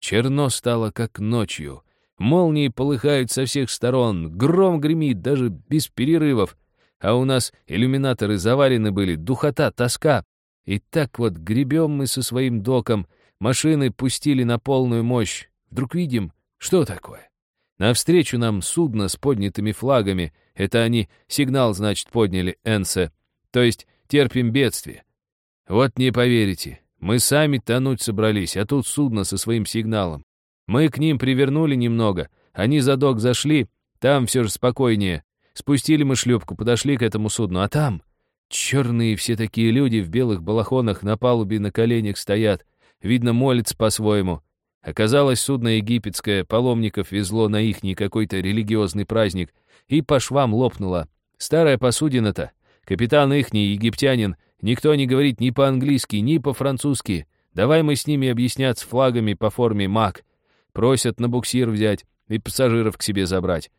черно стало, как ночью. Молнии полыхают со всех сторон, гром гремит даже без перерывов. А у нас иллюминаторы заварены были, духота, тоска. И так вот гребем мы со своим доком, машины пустили на полную мощь. Вдруг видим, что такое? Навстречу нам судно с поднятыми флагами. Это они сигнал, значит, подняли, Энсе. То есть терпим бедствие. Вот не поверите, мы сами тонуть собрались, а тут судно со своим сигналом. Мы к ним привернули немного, они за док зашли, там все же спокойнее. Спустили мы шлюпку, подошли к этому судну, а там... Черные все такие люди в белых балахонах на палубе на коленях стоят. Видно, молится по-своему. Оказалось, судно египетское, паломников везло на ихний какой-то религиозный праздник, и по швам лопнуло. Старая посудина-то, капитан ихний, египтянин, никто не говорит ни по-английски, ни по-французски. Давай мы с ними объясняться флагами по форме МАК. Просят на буксир взять и пассажиров к себе забрать.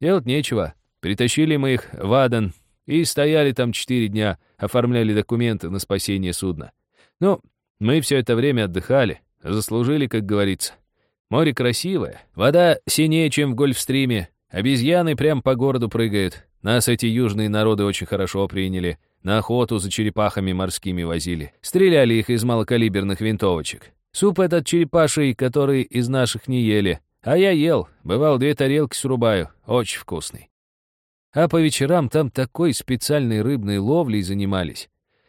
Делать нечего. Притащили мы их в Аден и стояли там четыре дня, оформляли документы на спасение судна. Ну, мы все это время отдыхали, заслужили, как говорится. Море красивое, вода синее, чем в Гольфстриме, обезьяны прям по городу прыгают. Нас эти южные народы очень хорошо приняли. На охоту за черепахами морскими возили. Стреляли их из малокалиберных винтовочек. Суп этот черепаший, который из наших не ели. А я ел, бывал две тарелки срубаю, очень вкусный. А по вечерам там такой специальной рыбной ловлей занимались.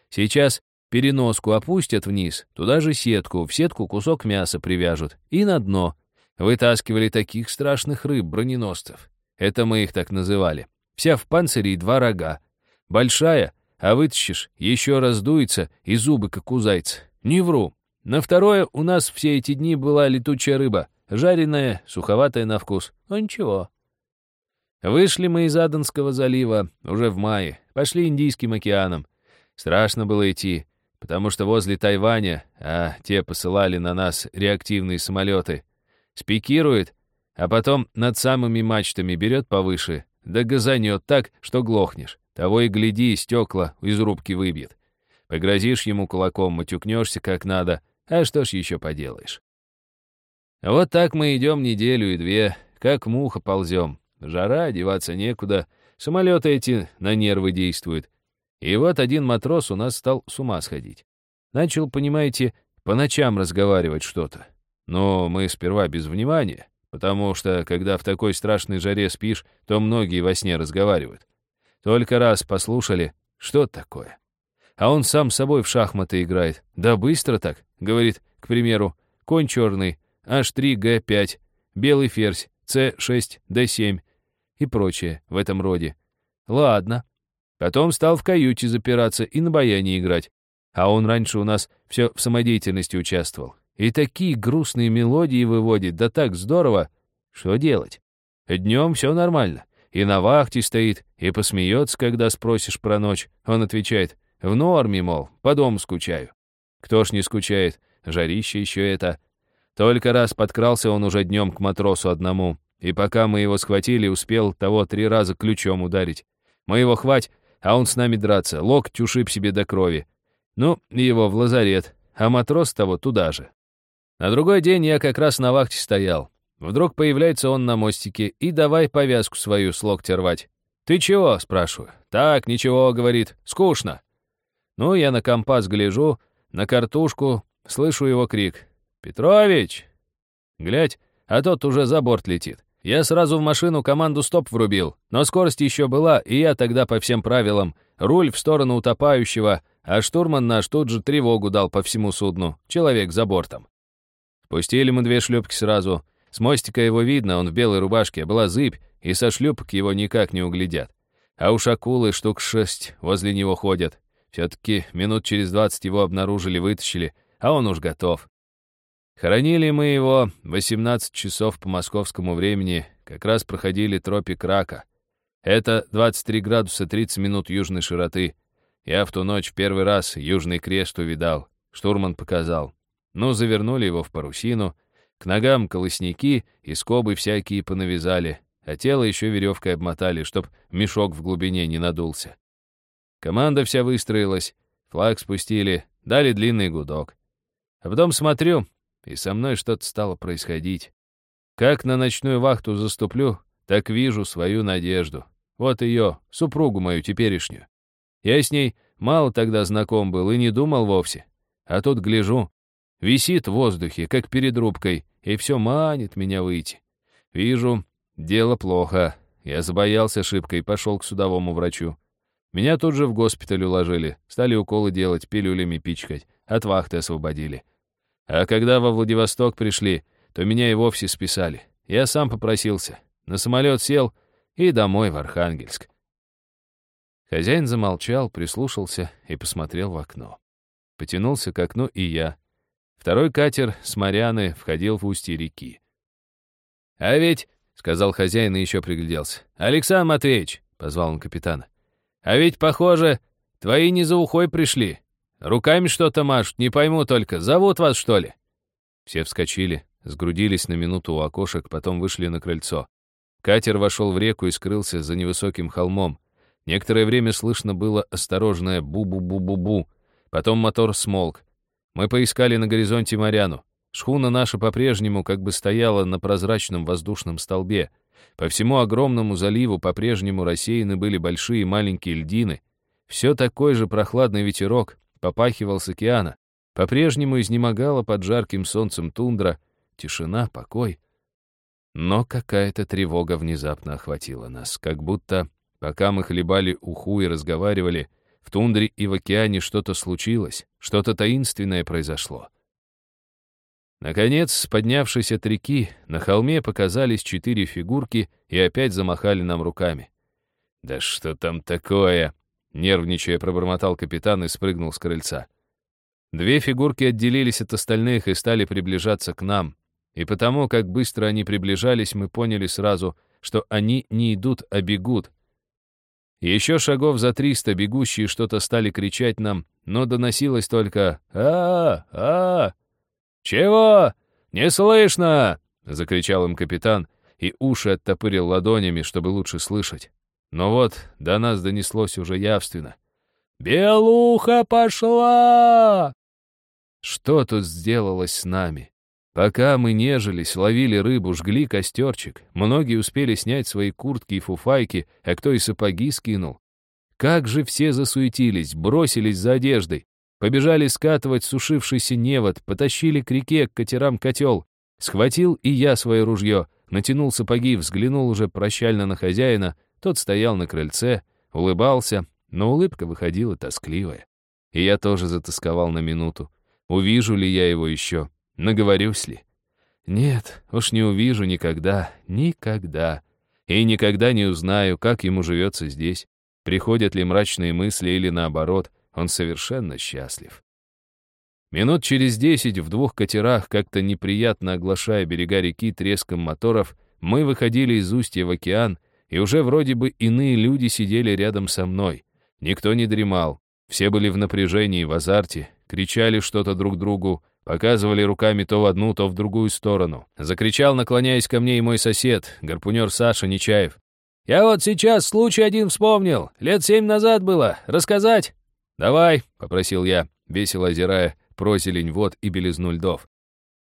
Сейчас переноску опустят вниз, туда же сетку, в сетку кусок мяса привяжут и на дно. Вытаскивали таких страшных рыб-броненосцев. Это мы их так называли. Вся в панцире и два рога. Большая, а вытащишь, еще раздуется, и зубы, как у зайца. Не вру. На второе у нас все эти дни была летучая рыба. Жареная, суховатая на вкус. Но ничего. Вышли мы из Аденского залива уже в мае. Пошли Индийским океаном. Страшно было идти, потому что возле Тайваня, а те посылали на нас реактивные самолеты, спикирует, а потом над самыми мачтами берет повыше, да газанет так, что глохнешь. Того и гляди, стекла из рубки выбьет. Погрозишь ему кулаком, матюкнешься как надо, а что ж еще поделаешь. Вот так мы идем неделю и две, как муха ползем. Жара, одеваться некуда, самолеты эти на нервы действуют. И вот один матрос у нас стал с ума сходить. Начал, понимаете, по ночам разговаривать что-то. Но мы сперва без внимания, потому что, когда в такой страшной жаре спишь, то многие во сне разговаривают. Только раз послушали, что такое. А он сам с собой в шахматы играет. Да быстро так, говорит, к примеру, конь черный, H3G5, белый ферзь, C6D7 и прочее в этом роде. Ладно. Потом стал в каюте запираться и на баяне играть. А он раньше у нас все в самодеятельности участвовал. И такие грустные мелодии выводит, да так здорово. Что делать? Днем все нормально. И на вахте стоит, и посмеется, когда спросишь про ночь. Он отвечает, в норме, мол, по дому скучаю. Кто ж не скучает, жарище еще это. Только раз подкрался он уже днем к матросу одному, и пока мы его схватили, успел того три раза ключом ударить. Мы его хвать, а он с нами драться, локоть ушиб себе до крови. Ну, его в лазарет, а матрос того туда же. На другой день я как раз на вахте стоял. Вдруг появляется он на мостике и давай повязку свою с локтя рвать. «Ты чего?» — спрашиваю. «Так, ничего», — говорит, — «скучно». Ну, я на компас гляжу, на картушку, слышу его крик. «Петрович!» Глядь, а тот уже за борт летит. Я сразу в машину команду «Стоп» врубил, но скорость еще была, и я тогда по всем правилам руль в сторону утопающего, а штурман наш тут же тревогу дал по всему судну, человек за бортом. Спустили мы две шлюпки сразу — с мостика его видно, он в белой рубашке, была зыбь, и со шлюпок его никак не углядят. А уж акулы штук шесть возле него ходят. Все-таки минут через двадцать его обнаружили, вытащили, а он уж готов. Хоронили мы его 18 часов по московскому времени, как раз проходили тропик рака. Это 23 градуса 30 минут южной широты. Я в ту ночь первый раз Южный Крест увидал. Штурман показал. Ну, завернули его в парусину, к ногам колосники и скобы всякие понавязали, а тело еще веревкой обмотали, чтоб мешок в глубине не надулся. Команда вся выстроилась, флаг спустили, дали длинный гудок. А потом смотрю, и со мной что-то стало происходить. Как на ночную вахту заступлю, так вижу свою надежду. Вот ее, супругу мою теперешнюю. Я с ней мало тогда знаком был и не думал вовсе. А тут гляжу, Висит в воздухе, как перед рубкой, и все манит меня выйти. Вижу, дело плохо. Я забоялся шибко и пошел к судовому врачу. Меня тут же в госпиталь уложили, стали уколы делать, пилюлями пичкать, от вахты освободили. А когда во Владивосток пришли, то меня и вовсе списали. Я сам попросился. На самолет сел и домой в Архангельск. Хозяин замолчал, прислушался и посмотрел в окно. Потянулся к окну и я. Второй катер с Марианы входил в устье реки. «А ведь», — сказал хозяин и еще пригляделся, «Александр Матвеевич», — позвал он капитана, «а ведь, похоже, твои не за ухой пришли. Руками что-то машут, не пойму только, зовут вас, что ли?» Все вскочили, сгрудились на минуту у окошек, потом вышли на крыльцо. Катер вошел в реку и скрылся за невысоким холмом. Некоторое время слышно было осторожное бу-бу-бу-бу-бу. Потом мотор смолк. Мы поискали на горизонте Моряну. Шхуна наша по-прежнему как бы стояла на прозрачном воздушном столбе. По всему огромному заливу по-прежнему рассеяны были большие и маленькие льдины. Все такой же прохладный ветерок попахивал с океана. По-прежнему изнемогала под жарким солнцем тундра. Тишина, покой. Но какая-то тревога внезапно охватила нас, как будто, пока мы хлебали уху и разговаривали, в тундре и в океане что-то случилось, что-то таинственное произошло. Наконец, поднявшись от реки, на холме показались четыре фигурки и опять замахали нам руками. «Да что там такое?» — нервничая пробормотал капитан и спрыгнул с крыльца. Две фигурки отделились от остальных и стали приближаться к нам. И потому, как быстро они приближались, мы поняли сразу, что они не идут, а бегут, еще шагов за триста бегущие что-то стали кричать нам, но доносилось только а а, -а! «Чего? Не слышно!» — закричал им капитан, и уши оттопырил ладонями, чтобы лучше слышать. Но вот до нас донеслось уже явственно. «Белуха пошла!» Что тут сделалось с нами? Пока мы нежились, ловили рыбу, жгли костерчик, многие успели снять свои куртки и фуфайки, а кто и сапоги скинул. Как же все засуетились, бросились за одеждой, побежали скатывать сушившийся невод, потащили к реке, к катерам котел. Схватил и я свое ружье, натянул сапоги, взглянул уже прощально на хозяина, тот стоял на крыльце, улыбался, но улыбка выходила тоскливая. И я тоже затасковал на минуту. Увижу ли я его еще? Наговорюсь ли? Нет, уж не увижу никогда, никогда. И никогда не узнаю, как ему живется здесь. Приходят ли мрачные мысли или наоборот, он совершенно счастлив. Минут через десять в двух катерах, как-то неприятно оглашая берега реки треском моторов, мы выходили из устья в океан, и уже вроде бы иные люди сидели рядом со мной. Никто не дремал, все были в напряжении, в азарте, кричали что-то друг другу, Показывали руками то в одну, то в другую сторону. Закричал, наклоняясь ко мне, и мой сосед, гарпунер Саша Нечаев. «Я вот сейчас случай один вспомнил. Лет семь назад было. Рассказать?» «Давай», — попросил я, весело озирая прозелень вод и белизну льдов.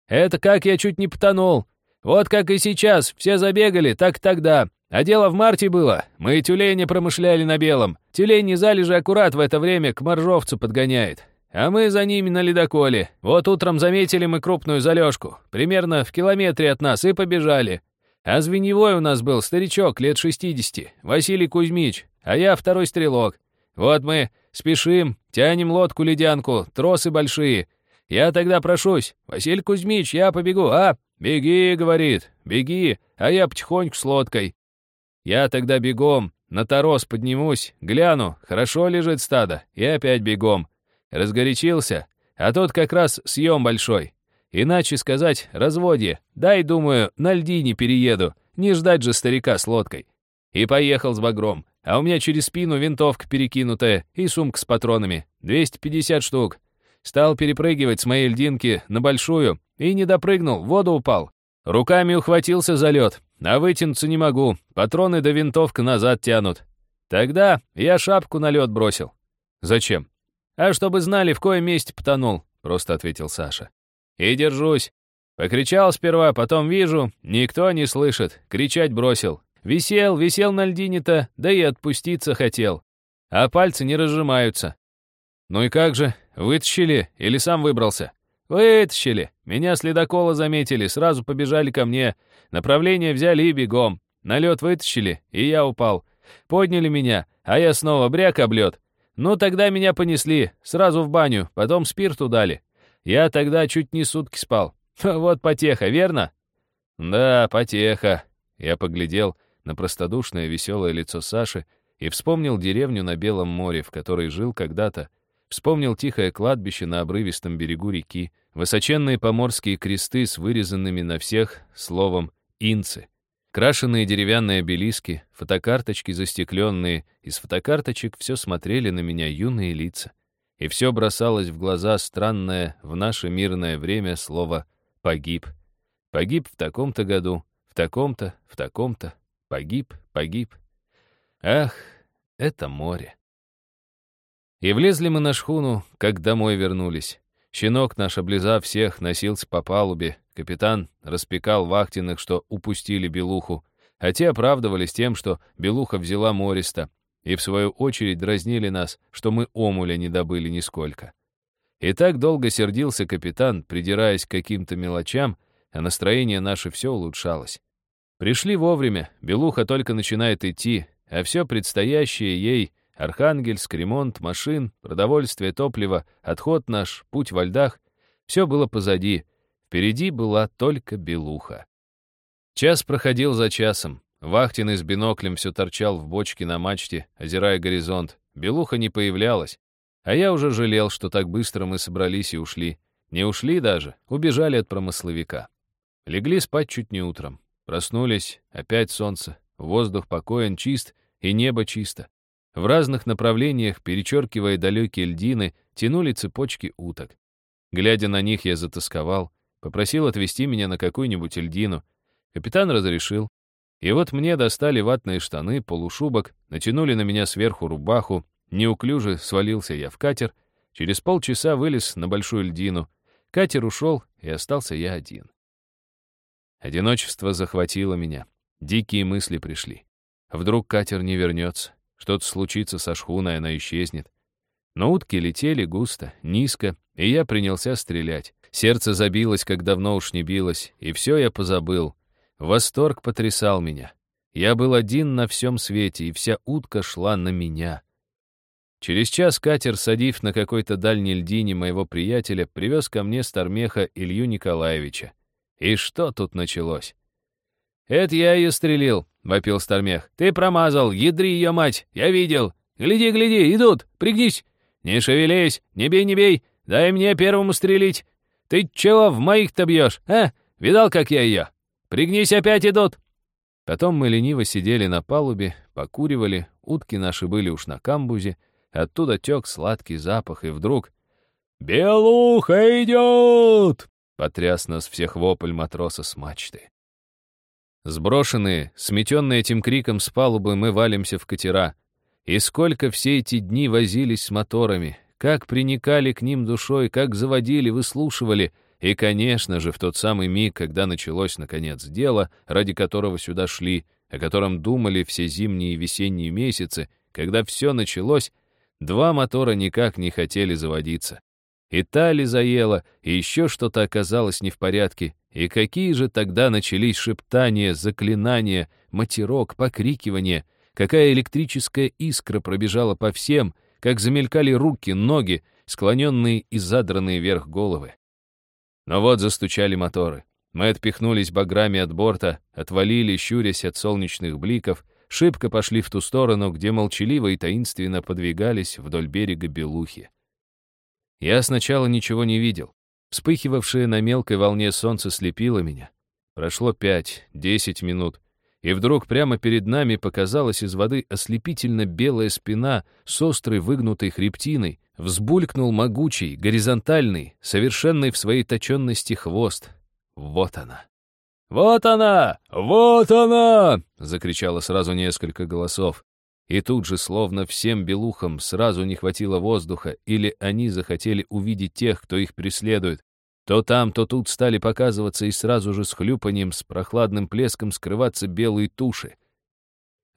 «Это как я чуть не потонул. Вот как и сейчас. Все забегали, так тогда. А дело в марте было. Мы тюлени промышляли на белом. Тюлень не залежи аккурат в это время к моржовцу подгоняет. А мы за ними на ледоколе. Вот утром заметили мы крупную залежку, примерно в километре от нас, и побежали. А звеньевой у нас был старичок лет 60, Василий Кузьмич, а я второй стрелок. Вот мы спешим, тянем лодку-ледянку, тросы большие. Я тогда прошусь, Василий Кузьмич, я побегу, а? Беги, говорит, беги, а я потихоньку с лодкой. Я тогда бегом, на торос поднимусь, гляну, хорошо лежит стадо, и опять бегом. Разгорячился, а тут как раз съем большой. Иначе сказать, разводье. Дай, думаю, на льдине перееду, не ждать же старика с лодкой. И поехал с багром, а у меня через спину винтовка перекинутая и сумка с патронами, 250 штук. Стал перепрыгивать с моей льдинки на большую и не допрыгнул, в воду упал. Руками ухватился за лед, а вытянуться не могу, патроны до винтовка назад тянут. Тогда я шапку на лед бросил. Зачем? «А чтобы знали, в коем месте потонул», — просто ответил Саша. «И держусь. Покричал сперва, потом вижу, никто не слышит, кричать бросил. Висел, висел на льдине-то, да и отпуститься хотел. А пальцы не разжимаются. Ну и как же, вытащили или сам выбрался? Вытащили. Меня с ледокола заметили, сразу побежали ко мне. Направление взяли и бегом. На лед вытащили, и я упал. Подняли меня, а я снова бряк об лед. Ну, тогда меня понесли, сразу в баню, потом спирту дали. Я тогда чуть не сутки спал. Вот потеха, верно? Да, потеха. Я поглядел на простодушное веселое лицо Саши и вспомнил деревню на Белом море, в которой жил когда-то. Вспомнил тихое кладбище на обрывистом берегу реки, высоченные поморские кресты с вырезанными на всех словом «инцы», крашеные деревянные обелиски, фотокарточки застекленные, из фотокарточек все смотрели на меня юные лица. И все бросалось в глаза странное в наше мирное время слово «погиб». Погиб в таком-то году, в таком-то, в таком-то, погиб, погиб. Ах, это море. И влезли мы на шхуну, как домой вернулись. Щенок наш, облизав всех, носился по палубе. Капитан распекал вахтенных, что упустили Белуху, а те оправдывались тем, что Белуха взяла мориста, и в свою очередь дразнили нас, что мы омуля не добыли нисколько. И так долго сердился капитан, придираясь к каким-то мелочам, а настроение наше все улучшалось. Пришли вовремя, Белуха только начинает идти, а все предстоящее ей — Архангельск, ремонт машин, продовольствие, топливо, отход наш, путь во льдах — все было позади. Впереди была только Белуха. Час проходил за часом. Вахтенный с биноклем все торчал в бочке на мачте, озирая горизонт. Белуха не появлялась. А я уже жалел, что так быстро мы собрались и ушли. Не ушли даже, убежали от промысловика. Легли спать чуть не утром. Проснулись, опять солнце, воздух покоен, чист, и небо чисто. В разных направлениях, перечеркивая далекие льдины, тянули цепочки уток. Глядя на них, я затасковал, попросил отвезти меня на какую-нибудь льдину. Капитан разрешил. И вот мне достали ватные штаны, полушубок, натянули на меня сверху рубаху, неуклюже свалился я в катер, через полчаса вылез на большую льдину. Катер ушел, и остался я один. Одиночество захватило меня. Дикие мысли пришли. Вдруг катер не вернется. Что-то случится со шхуной, она исчезнет. Но утки летели густо, низко, и я принялся стрелять. Сердце забилось, как давно уж не билось, и все я позабыл. Восторг потрясал меня. Я был один на всем свете, и вся утка шла на меня. Через час катер, садив на какой-то дальней льдине моего приятеля, привез ко мне Стармеха Илью Николаевича. И что тут началось? «Это я ее стрелил», — вопил Стармех. «Ты промазал, ядри ее мать, я видел. Гляди, гляди, идут, пригнись. Не шевелись, не бей, не бей, дай мне первому стрелить. Ты чего в моих-то бьешь, а? Видал, как я ее? Пригнись, опять идут». Потом мы лениво сидели на палубе, покуривали, утки наши были уж на камбузе, оттуда тек сладкий запах, и вдруг... «Белуха идет!» — потряс нас всех вопль матроса с мачты. Сброшенные, сметенные этим криком с палубы, мы валимся в катера. И сколько все эти дни возились с моторами, как приникали к ним душой, как заводили, выслушивали. И, конечно же, в тот самый миг, когда началось, наконец, дело, ради которого сюда шли, о котором думали все зимние и весенние месяцы, когда все началось, два мотора никак не хотели заводиться. И тали заело, и еще что-то оказалось не в порядке. И какие же тогда начались шептания, заклинания, матерок, покрикивания, какая электрическая искра пробежала по всем, как замелькали руки, ноги, склоненные и задранные вверх головы. Но вот застучали моторы. Мы отпихнулись баграми от борта, отвалили, щурясь от солнечных бликов, шибко пошли в ту сторону, где молчаливо и таинственно подвигались вдоль берега белухи. Я сначала ничего не видел. Вспыхивавшее на мелкой волне солнце слепило меня. Прошло пять, десять минут, и вдруг прямо перед нами показалась из воды ослепительно белая спина с острой выгнутой хребтиной, взбулькнул могучий, горизонтальный, совершенный в своей точенности хвост. Вот она. «Вот она! Вот она!» — закричало сразу несколько голосов. И тут же, словно всем белухам, сразу не хватило воздуха, или они захотели увидеть тех, кто их преследует. То там, то тут стали показываться и сразу же с хлюпанием, с прохладным плеском скрываться белые туши.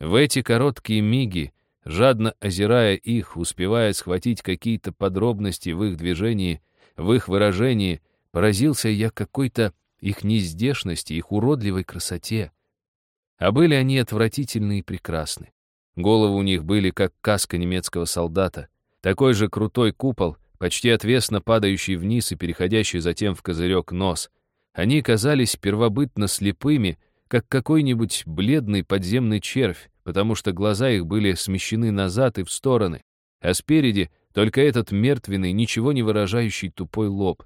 В эти короткие миги, жадно озирая их, успевая схватить какие-то подробности в их движении, в их выражении, поразился я какой-то их нездешности, их уродливой красоте. А были они отвратительны и прекрасны. Головы у них были как каска немецкого солдата. Такой же крутой купол, почти отвесно падающий вниз и переходящий затем в козырек нос. Они казались первобытно слепыми, как какой-нибудь бледный подземный червь, потому что глаза их были смещены назад и в стороны, а спереди только этот мертвенный, ничего не выражающий тупой лоб.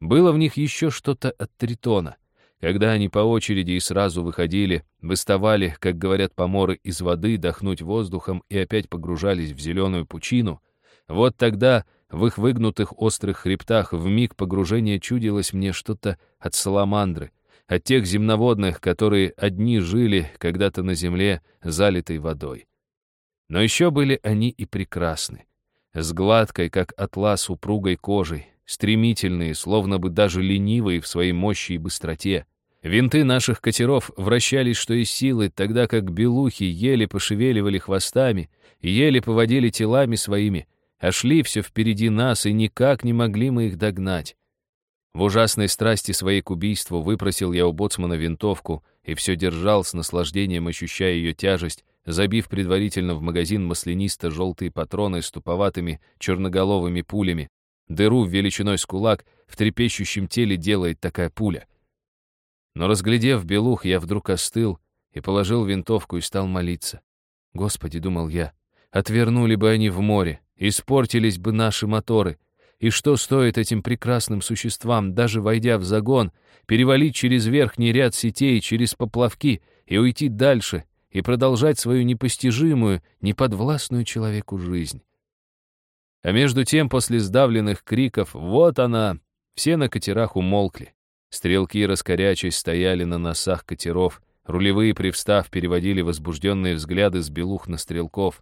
Было в них еще что-то от тритона. Когда они по очереди и сразу выходили, выставали, как говорят поморы, из воды, дохнуть воздухом и опять погружались в зеленую пучину, вот тогда в их выгнутых острых хребтах в миг погружения чудилось мне что-то от саламандры, от тех земноводных, которые одни жили когда-то на земле, залитой водой. Но еще были они и прекрасны, с гладкой, как атлас, упругой кожей, стремительные, словно бы даже ленивые в своей мощи и быстроте. Винты наших катеров вращались что из силы, тогда как белухи еле пошевеливали хвостами, еле поводили телами своими, а шли все впереди нас, и никак не могли мы их догнать. В ужасной страсти своей к убийству выпросил я у боцмана винтовку и все держал с наслаждением, ощущая ее тяжесть, забив предварительно в магазин маслянисто-желтые патроны с туповатыми черноголовыми пулями. Дыру величиной с кулак в трепещущем теле делает такая пуля. Но, разглядев белух, я вдруг остыл и положил винтовку и стал молиться. «Господи», — думал я, — «отвернули бы они в море, испортились бы наши моторы. И что стоит этим прекрасным существам, даже войдя в загон, перевалить через верхний ряд сетей, через поплавки и уйти дальше, и продолжать свою непостижимую, неподвластную человеку жизнь?» А между тем, после сдавленных криков «Вот она!» все на катерах умолкли. Стрелки, раскорячись, стояли на носах катеров, рулевые, привстав, переводили возбужденные взгляды с белух на стрелков.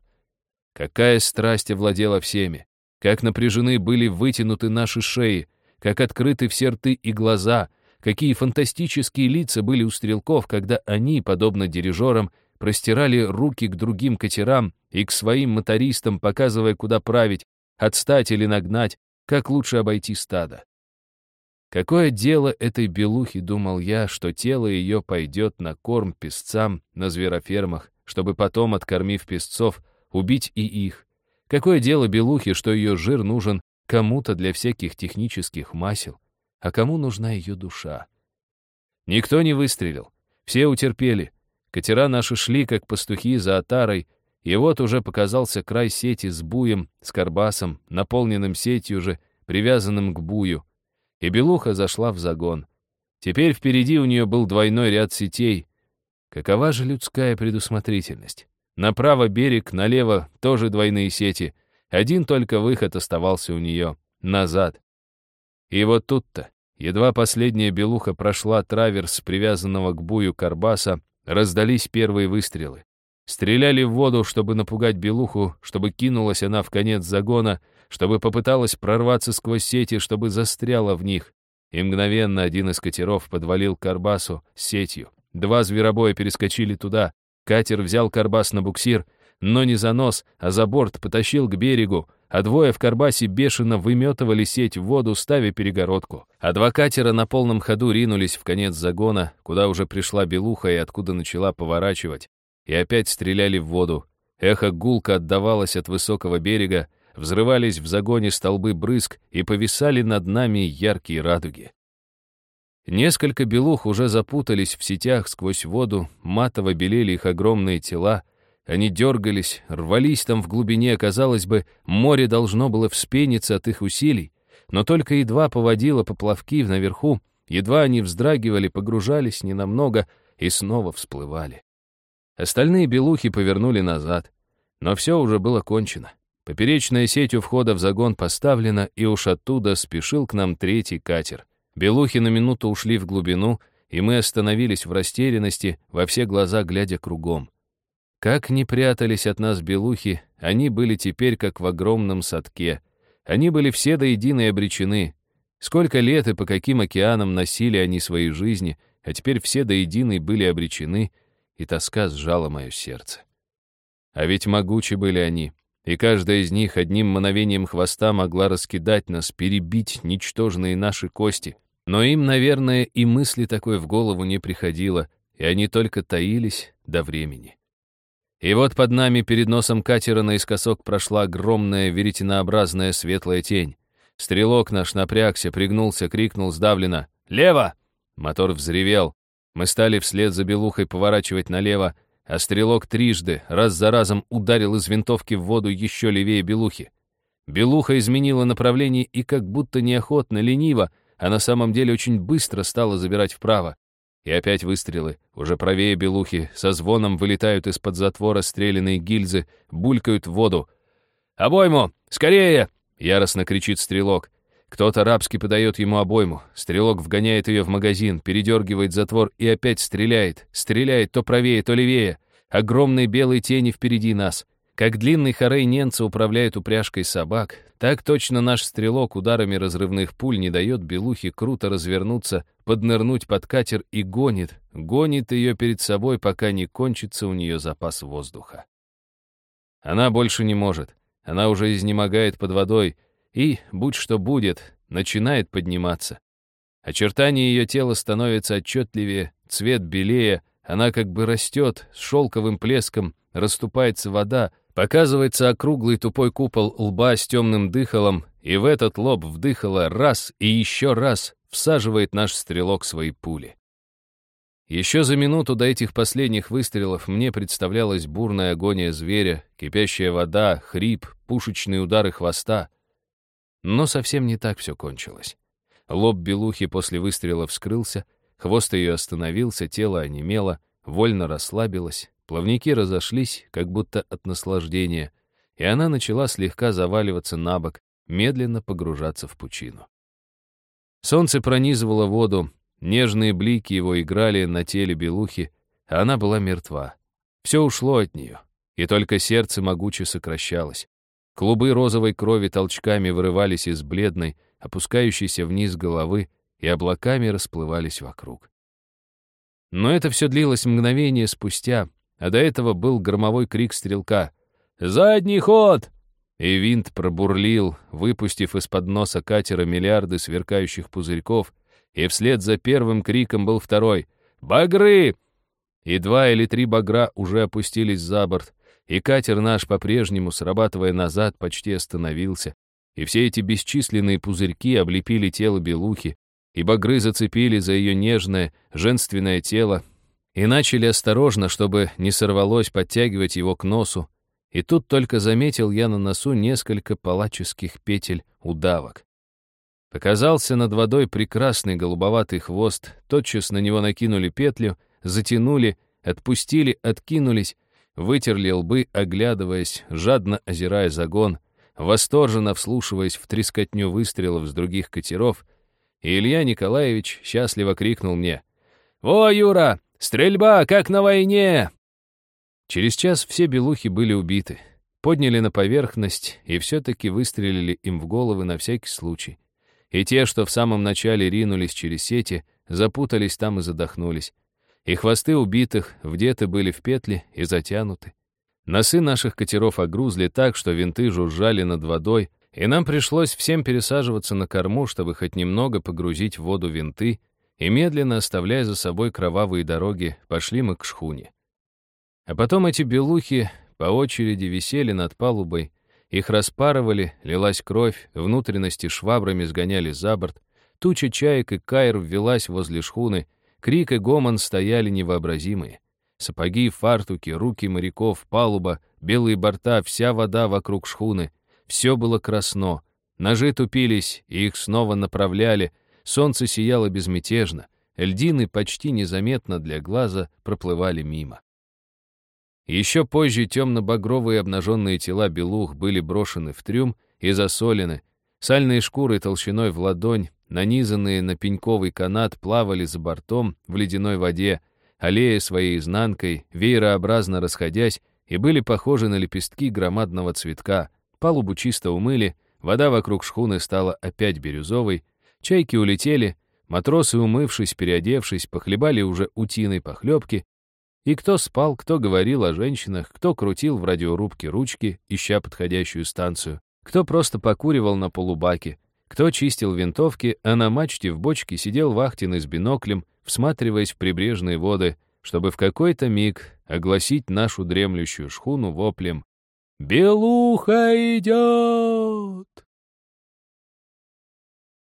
Какая страсть овладела всеми! Как напряжены были вытянуты наши шеи, как открыты все рты и глаза, какие фантастические лица были у стрелков, когда они, подобно дирижерам, простирали руки к другим катерам и к своим мотористам, показывая, куда править, отстать или нагнать, как лучше обойти стадо. Какое дело этой белухи, думал я, что тело ее пойдет на корм песцам на зверофермах, чтобы потом, откормив песцов, убить и их. Какое дело белухи, что ее жир нужен кому-то для всяких технических масел, а кому нужна ее душа. Никто не выстрелил, все утерпели. Катера наши шли, как пастухи за отарой, и вот уже показался край сети с буем, с карбасом, наполненным сетью же, привязанным к бую — и Белуха зашла в загон. Теперь впереди у нее был двойной ряд сетей. Какова же людская предусмотрительность? Направо берег, налево тоже двойные сети. Один только выход оставался у нее — назад. И вот тут-то, едва последняя белуха прошла траверс привязанного к бую карбаса, раздались первые выстрелы. Стреляли в воду, чтобы напугать белуху, чтобы кинулась она в конец загона — чтобы попыталась прорваться сквозь сети, чтобы застряла в них. И мгновенно один из катеров подвалил Карбасу сетью. Два зверобоя перескочили туда. Катер взял Карбас на буксир, но не за нос, а за борт потащил к берегу, а двое в Карбасе бешено выметывали сеть в воду, ставя перегородку. А два катера на полном ходу ринулись в конец загона, куда уже пришла белуха и откуда начала поворачивать, и опять стреляли в воду. Эхо гулко отдавалось от высокого берега, взрывались в загоне столбы брызг и повисали над нами яркие радуги. Несколько белух уже запутались в сетях сквозь воду, матово белели их огромные тела, они дергались, рвались там в глубине, казалось бы, море должно было вспениться от их усилий, но только едва поводило поплавки наверху, едва они вздрагивали, погружались ненамного и снова всплывали. Остальные белухи повернули назад, но все уже было кончено. Поперечная сеть у входа в загон поставлена, и уж оттуда спешил к нам третий катер. Белухи на минуту ушли в глубину, и мы остановились в растерянности, во все глаза глядя кругом. Как ни прятались от нас белухи, они были теперь как в огромном садке. Они были все до единой обречены. Сколько лет и по каким океанам носили они свои жизни, а теперь все до единой были обречены, и тоска сжала мое сердце. А ведь могучи были они, и каждая из них одним мановением хвоста могла раскидать нас, перебить ничтожные наши кости. Но им, наверное, и мысли такой в голову не приходило, и они только таились до времени. И вот под нами, перед носом катера наискосок прошла огромная веретенообразная светлая тень. Стрелок наш напрягся, пригнулся, крикнул сдавленно «Лево!» Мотор взревел. Мы стали вслед за белухой поворачивать налево, а стрелок трижды, раз за разом ударил из винтовки в воду еще левее белухи. Белуха изменила направление и как будто неохотно, лениво, а на самом деле очень быстро стала забирать вправо. И опять выстрелы. Уже правее белухи со звоном вылетают из-под затвора стрелянные гильзы, булькают в воду. «Обойму! Скорее!» — яростно кричит стрелок. Кто-то рабски подает ему обойму. Стрелок вгоняет ее в магазин, передергивает затвор и опять стреляет. Стреляет то правее, то левее. Огромные белые тени впереди нас. Как длинный хорей ненца управляет упряжкой собак, так точно наш стрелок ударами разрывных пуль не дает белухе круто развернуться, поднырнуть под катер и гонит, гонит ее перед собой, пока не кончится у нее запас воздуха. Она больше не может. Она уже изнемогает под водой и, будь что будет, начинает подниматься. Очертания ее тела становятся отчетливее, цвет белее, она как бы растет, с шелковым плеском расступается вода, Показывается округлый тупой купол лба с темным дыхалом, и в этот лоб вдыхало раз и еще раз всаживает наш стрелок свои пули. Еще за минуту до этих последних выстрелов мне представлялась бурная агония зверя, кипящая вода, хрип, пушечные удары хвоста. Но совсем не так все кончилось. Лоб белухи после выстрела вскрылся, хвост ее остановился, тело онемело, вольно расслабилось, Плавники разошлись, как будто от наслаждения, и она начала слегка заваливаться на бок, медленно погружаться в пучину. Солнце пронизывало воду, нежные блики его играли на теле белухи, а она была мертва. Все ушло от нее, и только сердце могуче сокращалось. Клубы розовой крови толчками вырывались из бледной, опускающейся вниз головы, и облаками расплывались вокруг. Но это все длилось мгновение спустя, а до этого был громовой крик стрелка «Задний ход!» И винт пробурлил, выпустив из-под носа катера миллиарды сверкающих пузырьков, и вслед за первым криком был второй «Багры!» И два или три багра уже опустились за борт, и катер наш, по-прежнему, срабатывая назад, почти остановился, и все эти бесчисленные пузырьки облепили тело белухи, и багры зацепили за ее нежное, женственное тело, и начали осторожно, чтобы не сорвалось, подтягивать его к носу, и тут только заметил я на носу несколько палаческих петель удавок. Показался над водой прекрасный голубоватый хвост, тотчас на него накинули петлю, затянули, отпустили, откинулись, вытерли лбы, оглядываясь, жадно озирая загон, восторженно вслушиваясь в трескотню выстрелов с других катеров, и Илья Николаевич счастливо крикнул мне «О, Юра, Стрельба, как на войне!» Через час все белухи были убиты. Подняли на поверхность и все-таки выстрелили им в головы на всякий случай. И те, что в самом начале ринулись через сети, запутались там и задохнулись. И хвосты убитых вдеты были в петли и затянуты. Носы наших катеров огрузли так, что винты жужжали над водой, и нам пришлось всем пересаживаться на корму, чтобы хоть немного погрузить в воду винты, и медленно, оставляя за собой кровавые дороги, пошли мы к шхуне. А потом эти белухи по очереди висели над палубой, их распарывали, лилась кровь, внутренности швабрами сгоняли за борт, туча чаек и кайр ввелась возле шхуны, крик и гомон стояли невообразимые. Сапоги, фартуки, руки моряков, палуба, белые борта, вся вода вокруг шхуны. Все было красно. Ножи тупились, и их снова направляли, Солнце сияло безмятежно, льдины почти незаметно для глаза проплывали мимо. Еще позже темно-багровые обнаженные тела белух были брошены в трюм и засолены, сальные шкуры толщиной в ладонь, нанизанные на пеньковый канат, плавали за бортом в ледяной воде, аллея своей изнанкой, веерообразно расходясь, и были похожи на лепестки громадного цветка. Палубу чисто умыли, вода вокруг шхуны стала опять бирюзовой, Чайки улетели, матросы, умывшись, переодевшись, похлебали уже утиной похлебки, и кто спал, кто говорил о женщинах, кто крутил в радиорубке ручки, ища подходящую станцию, кто просто покуривал на полубаке, кто чистил винтовки, а на мачте в бочке сидел вахтенный с биноклем, всматриваясь в прибрежные воды, чтобы в какой-то миг огласить нашу дремлющую шхуну воплем «Белуха идет!»